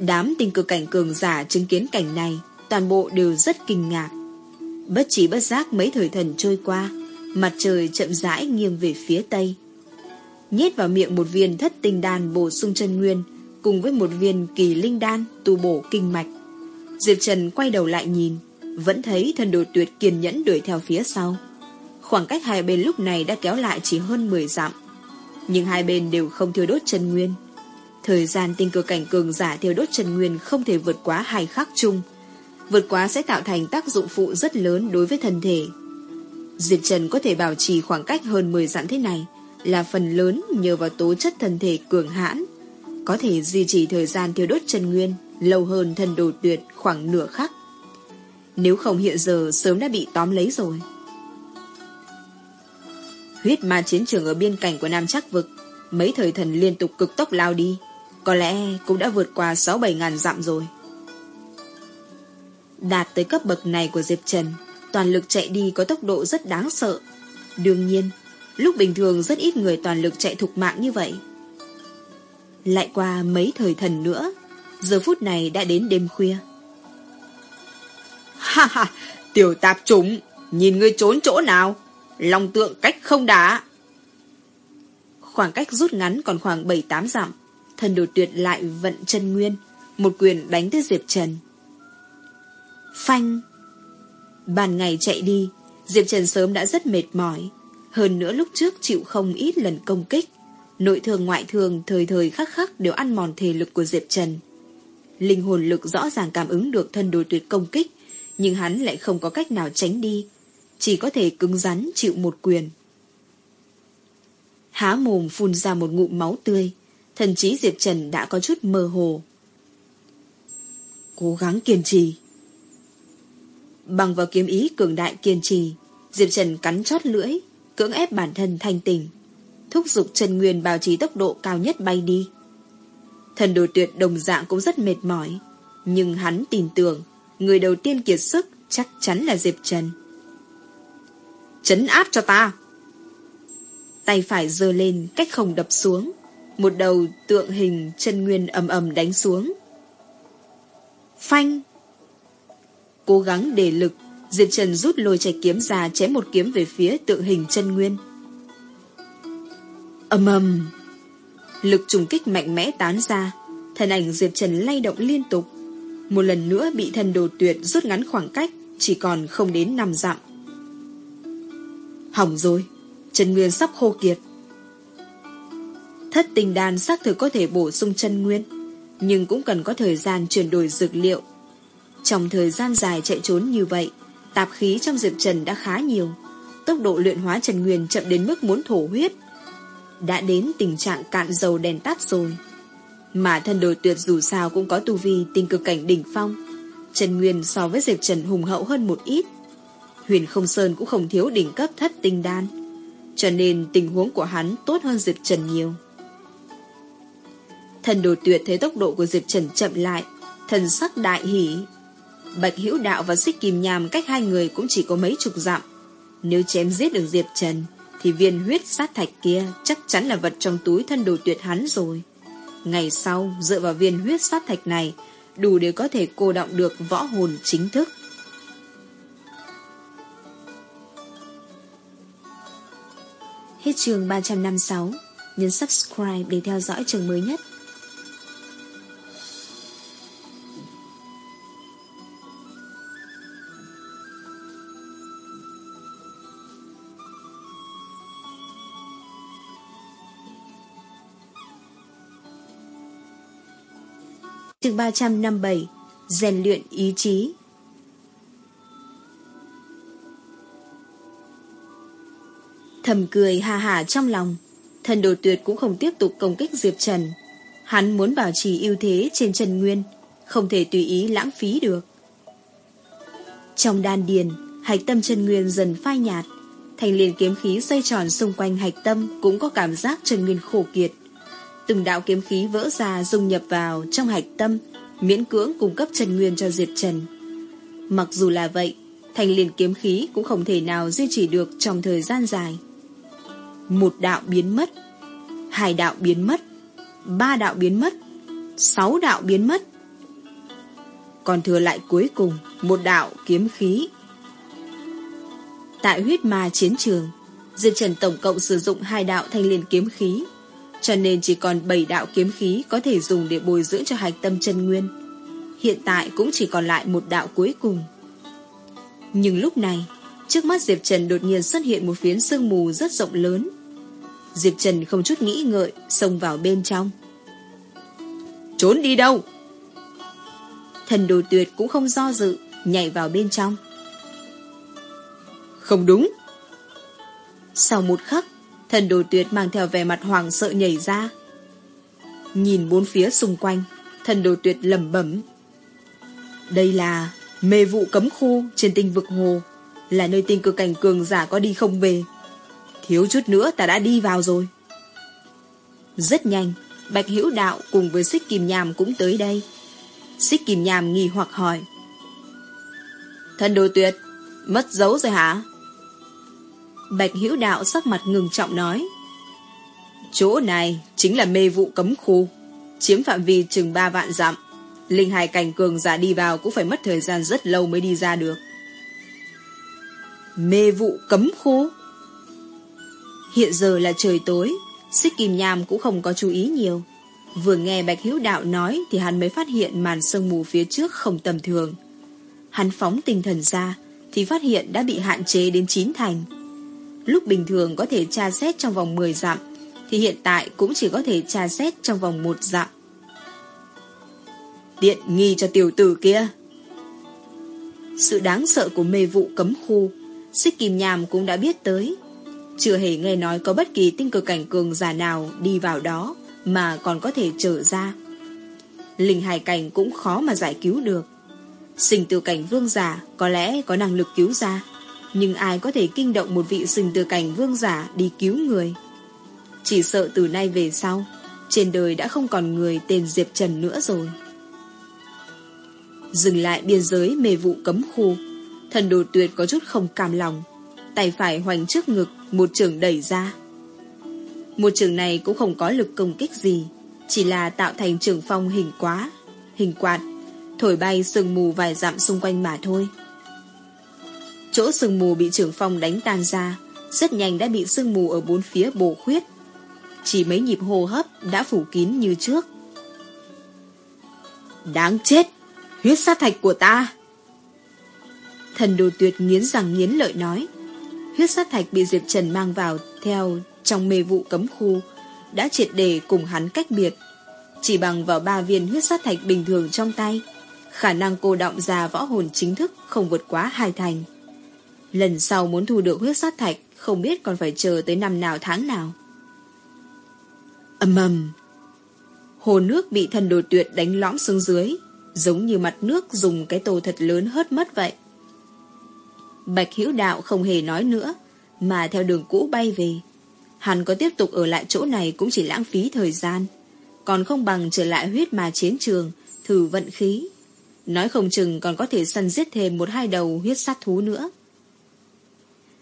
Đám tình cực cảnh cường giả chứng kiến cảnh này, toàn bộ đều rất kinh ngạc. Bất chỉ bất giác mấy thời thần trôi qua, mặt trời chậm rãi nghiêng về phía tây. Nhét vào miệng một viên thất tinh đan bổ sung chân nguyên, cùng với một viên kỳ linh đan tu bổ kinh mạch. Diệp Trần quay đầu lại nhìn, vẫn thấy thần đồ tuyệt kiên nhẫn đuổi theo phía sau. Khoảng cách hai bên lúc này đã kéo lại chỉ hơn 10 dặm. Nhưng hai bên đều không thiêu đốt chân nguyên. Thời gian tinh cơ cảnh cường giả thiêu đốt chân nguyên không thể vượt quá hai khắc chung. Vượt quá sẽ tạo thành tác dụng phụ rất lớn đối với thân thể. Diệp Trần có thể bảo trì khoảng cách hơn 10 dặm thế này là phần lớn nhờ vào tố chất thân thể cường hãn, có thể duy trì thời gian thiêu đốt chân nguyên lâu hơn thần đồ tuyệt khoảng nửa khắc. Nếu không hiện giờ sớm đã bị tóm lấy rồi. Huyết ma chiến trường ở biên cảnh của Nam Chắc Vực, mấy thời thần liên tục cực tốc lao đi, có lẽ cũng đã vượt qua 6-7 ngàn dặm rồi. Đạt tới cấp bậc này của Diệp Trần, toàn lực chạy đi có tốc độ rất đáng sợ. Đương nhiên, lúc bình thường rất ít người toàn lực chạy thục mạng như vậy. Lại qua mấy thời thần nữa, giờ phút này đã đến đêm khuya. Ha ha, tiểu tạp chúng, nhìn ngươi trốn chỗ nào? Lòng tượng cách không đá. Khoảng cách rút ngắn còn khoảng 7-8 dặm, thần đồ tuyệt lại vận chân nguyên, một quyền đánh tới Diệp Trần. Phanh! Bàn ngày chạy đi, Diệp Trần sớm đã rất mệt mỏi. Hơn nữa lúc trước chịu không ít lần công kích. Nội thương ngoại thương thời thời khắc khắc đều ăn mòn thể lực của Diệp Trần. Linh hồn lực rõ ràng cảm ứng được thân đồ tuyệt công kích, nhưng hắn lại không có cách nào tránh đi. Chỉ có thể cứng rắn chịu một quyền. Há mồm phun ra một ngụm máu tươi, thần trí Diệp Trần đã có chút mơ hồ. Cố gắng kiên trì. Bằng vào kiếm ý cường đại kiên trì, Diệp Trần cắn chót lưỡi, cưỡng ép bản thân thanh tỉnh, thúc giục Trần Nguyên bảo trì tốc độ cao nhất bay đi. Thần đồ tuyệt đồng dạng cũng rất mệt mỏi, nhưng hắn tin tưởng, người đầu tiên kiệt sức chắc chắn là Diệp Trần. Chấn áp cho ta! Tay phải giơ lên cách không đập xuống, một đầu tượng hình chân nguyên ầm ầm đánh xuống. Phanh! Cố gắng để lực, Diệp Trần rút lôi chạy kiếm ra chém một kiếm về phía tượng hình chân nguyên. ầm ầm Lực trùng kích mạnh mẽ tán ra, thân ảnh Diệp Trần lay động liên tục. Một lần nữa bị thần đồ tuyệt rút ngắn khoảng cách, chỉ còn không đến 5 dặm. Hỏng rồi, chân nguyên sắp khô kiệt. Thất tình đàn xác thực có thể bổ sung chân nguyên, nhưng cũng cần có thời gian chuyển đổi dược liệu. Trong thời gian dài chạy trốn như vậy, tạp khí trong Diệp Trần đã khá nhiều. Tốc độ luyện hóa Trần Nguyên chậm đến mức muốn thổ huyết. Đã đến tình trạng cạn dầu đèn tắt rồi. Mà thân đồ tuyệt dù sao cũng có tu vi tinh cực cảnh đỉnh phong. Trần Nguyên so với Diệp Trần hùng hậu hơn một ít. Huyền Không Sơn cũng không thiếu đỉnh cấp thất tinh đan. Cho nên tình huống của hắn tốt hơn Diệp Trần nhiều. Thần đồ tuyệt thấy tốc độ của Diệp Trần chậm lại, thần sắc đại hỉ. Bạch Hữu Đạo và Xích Kim Nhàm cách hai người cũng chỉ có mấy chục dặm. Nếu chém giết được Diệp Trần, thì viên huyết sát thạch kia chắc chắn là vật trong túi thân đồ tuyệt hắn rồi. Ngày sau, dựa vào viên huyết sát thạch này, đủ để có thể cô động được võ hồn chính thức. Hết trường 356, nhấn subscribe để theo dõi trường mới nhất. Chương 357 rèn luyện ý chí. Thầm cười hà hà trong lòng, Thần đồ tuyệt cũng không tiếp tục công kích Diệp Trần. Hắn muốn bảo trì ưu thế trên Trần Nguyên, Không thể tùy ý lãng phí được. Trong đan điền, Hạch tâm Trần Nguyên dần phai nhạt Thành liền kiếm khí xoay tròn xung quanh hạch tâm Cũng có cảm giác Trần Nguyên khổ kiệt từng đạo kiếm khí vỡ ra dung nhập vào trong hạch tâm, miễn cưỡng cung cấp Trần Nguyên cho Diệp Trần. Mặc dù là vậy, thành liền kiếm khí cũng không thể nào duy trì được trong thời gian dài. Một đạo biến mất, hai đạo biến mất, ba đạo biến mất, sáu đạo biến mất. Còn thừa lại cuối cùng, một đạo kiếm khí. Tại huyết ma chiến trường, Diệp Trần tổng cộng sử dụng hai đạo thanh liền kiếm khí cho nên chỉ còn 7 đạo kiếm khí có thể dùng để bồi dưỡng cho hạch tâm chân nguyên. Hiện tại cũng chỉ còn lại một đạo cuối cùng. Nhưng lúc này, trước mắt Diệp Trần đột nhiên xuất hiện một phiến sương mù rất rộng lớn. Diệp Trần không chút nghĩ ngợi, xông vào bên trong. Trốn đi đâu? Thần đồ tuyệt cũng không do dự, nhảy vào bên trong. Không đúng. Sau một khắc, Thần đồ tuyệt mang theo vẻ mặt hoàng sợ nhảy ra. Nhìn bốn phía xung quanh, thần đồ tuyệt lẩm bẩm. Đây là mê vụ cấm khu trên tinh vực hồ, là nơi tinh cực cảnh cường giả có đi không về. Thiếu chút nữa ta đã đi vào rồi. Rất nhanh, Bạch Hữu Đạo cùng với Xích Kim Nhàm cũng tới đây. Xích Kim Nhàm nghi hoặc hỏi. Thần đồ tuyệt, mất dấu rồi hả? Bạch Hữu Đạo sắc mặt ngừng trọng nói. Chỗ này chính là mê vụ cấm khu, chiếm phạm vi chừng 3 vạn dặm. Linh hài cảnh cường giả đi vào cũng phải mất thời gian rất lâu mới đi ra được. Mê vụ cấm khu? Hiện giờ là trời tối, xích kim nham cũng không có chú ý nhiều. Vừa nghe Bạch Hữu Đạo nói thì hắn mới phát hiện màn sương mù phía trước không tầm thường. Hắn phóng tinh thần ra thì phát hiện đã bị hạn chế đến chín thành lúc bình thường có thể tra xét trong vòng 10 dặm, thì hiện tại cũng chỉ có thể tra xét trong vòng một dặm. Tiện nghi cho tiểu tử kia. Sự đáng sợ của mê vụ cấm khu, xích kim nhàm cũng đã biết tới. Chưa hề nghe nói có bất kỳ tinh cực cảnh cường giả nào đi vào đó, mà còn có thể trở ra. Linh hài cảnh cũng khó mà giải cứu được. Sinh tử cảnh vương giả có lẽ có năng lực cứu ra, nhưng ai có thể kinh động một vị sừng tử cảnh vương giả đi cứu người. Chỉ sợ từ nay về sau, trên đời đã không còn người tên Diệp Trần nữa rồi. Dừng lại biên giới mê vụ cấm khu, thần đồ tuyệt có chút không cam lòng, tay phải hoành trước ngực, một trường đẩy ra. Một trường này cũng không có lực công kích gì, chỉ là tạo thành trường phong hình quá, hình quạt, thổi bay sương mù vài dặm xung quanh mà thôi. Chỗ sương mù bị trưởng phong đánh tan ra, rất nhanh đã bị sương mù ở bốn phía bổ khuyết. Chỉ mấy nhịp hô hấp đã phủ kín như trước. Đáng chết! Huyết sát thạch của ta! Thần đồ tuyệt nghiến rằng nghiến lợi nói. Huyết sát thạch bị Diệp Trần mang vào theo trong mê vụ cấm khu, đã triệt đề cùng hắn cách biệt. Chỉ bằng vào ba viên huyết sát thạch bình thường trong tay, khả năng cô động ra võ hồn chính thức không vượt quá hai thành. Lần sau muốn thu được huyết sát thạch, không biết còn phải chờ tới năm nào tháng nào. Âm ầm Hồ nước bị thần đồ tuyệt đánh lõm xuống dưới, giống như mặt nước dùng cái tô thật lớn hớt mất vậy. Bạch Hữu Đạo không hề nói nữa, mà theo đường cũ bay về. Hắn có tiếp tục ở lại chỗ này cũng chỉ lãng phí thời gian, còn không bằng trở lại huyết mà chiến trường, thử vận khí. Nói không chừng còn có thể săn giết thêm một hai đầu huyết sát thú nữa.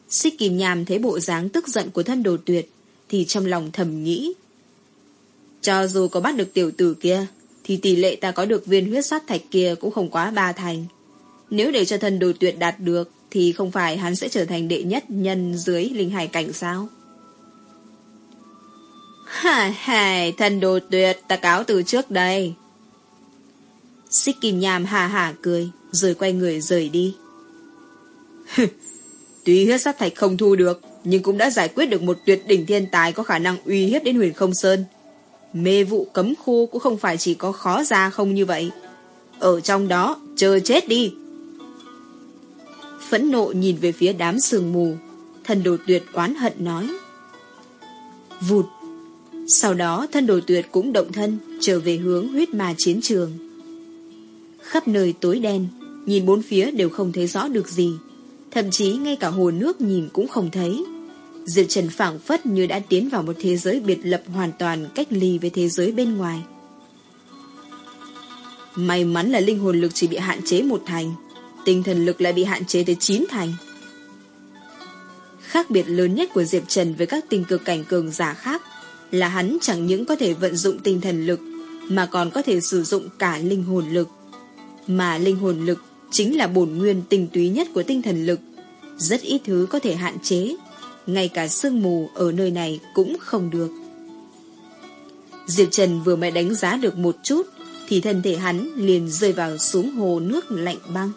Xích kìm nhàm thấy bộ dáng tức giận của thân đồ tuyệt, thì trong lòng thầm nghĩ. Cho dù có bắt được tiểu tử kia, thì tỷ lệ ta có được viên huyết sát thạch kia cũng không quá ba thành. Nếu để cho thân đồ tuyệt đạt được, thì không phải hắn sẽ trở thành đệ nhất nhân dưới linh hải cảnh sao? Hài hài, thần đồ tuyệt, ta cáo từ trước đây. Xích kim nhàm hà hà cười, rồi quay người rời đi. Tuy huyết sát thạch không thu được, nhưng cũng đã giải quyết được một tuyệt đỉnh thiên tài có khả năng uy hiếp đến huyền không sơn. Mê vụ cấm khu cũng không phải chỉ có khó ra không như vậy. Ở trong đó, chờ chết đi. Phẫn nộ nhìn về phía đám sương mù, thần đồ tuyệt oán hận nói. Vụt. Sau đó thân đồ tuyệt cũng động thân, trở về hướng huyết ma chiến trường. Khắp nơi tối đen, nhìn bốn phía đều không thấy rõ được gì. Thậm chí ngay cả hồ nước nhìn cũng không thấy. Diệp Trần phảng phất như đã tiến vào một thế giới biệt lập hoàn toàn cách ly với thế giới bên ngoài. May mắn là linh hồn lực chỉ bị hạn chế một thành, tinh thần lực lại bị hạn chế tới chín thành. Khác biệt lớn nhất của Diệp Trần với các tình cực cảnh cường giả khác là hắn chẳng những có thể vận dụng tinh thần lực mà còn có thể sử dụng cả linh hồn lực. Mà linh hồn lực chính là bổn nguyên tinh túy nhất của tinh thần lực. Rất ít thứ có thể hạn chế, ngay cả sương mù ở nơi này cũng không được. Diệp Trần vừa mới đánh giá được một chút thì thân thể hắn liền rơi vào xuống hồ nước lạnh băng.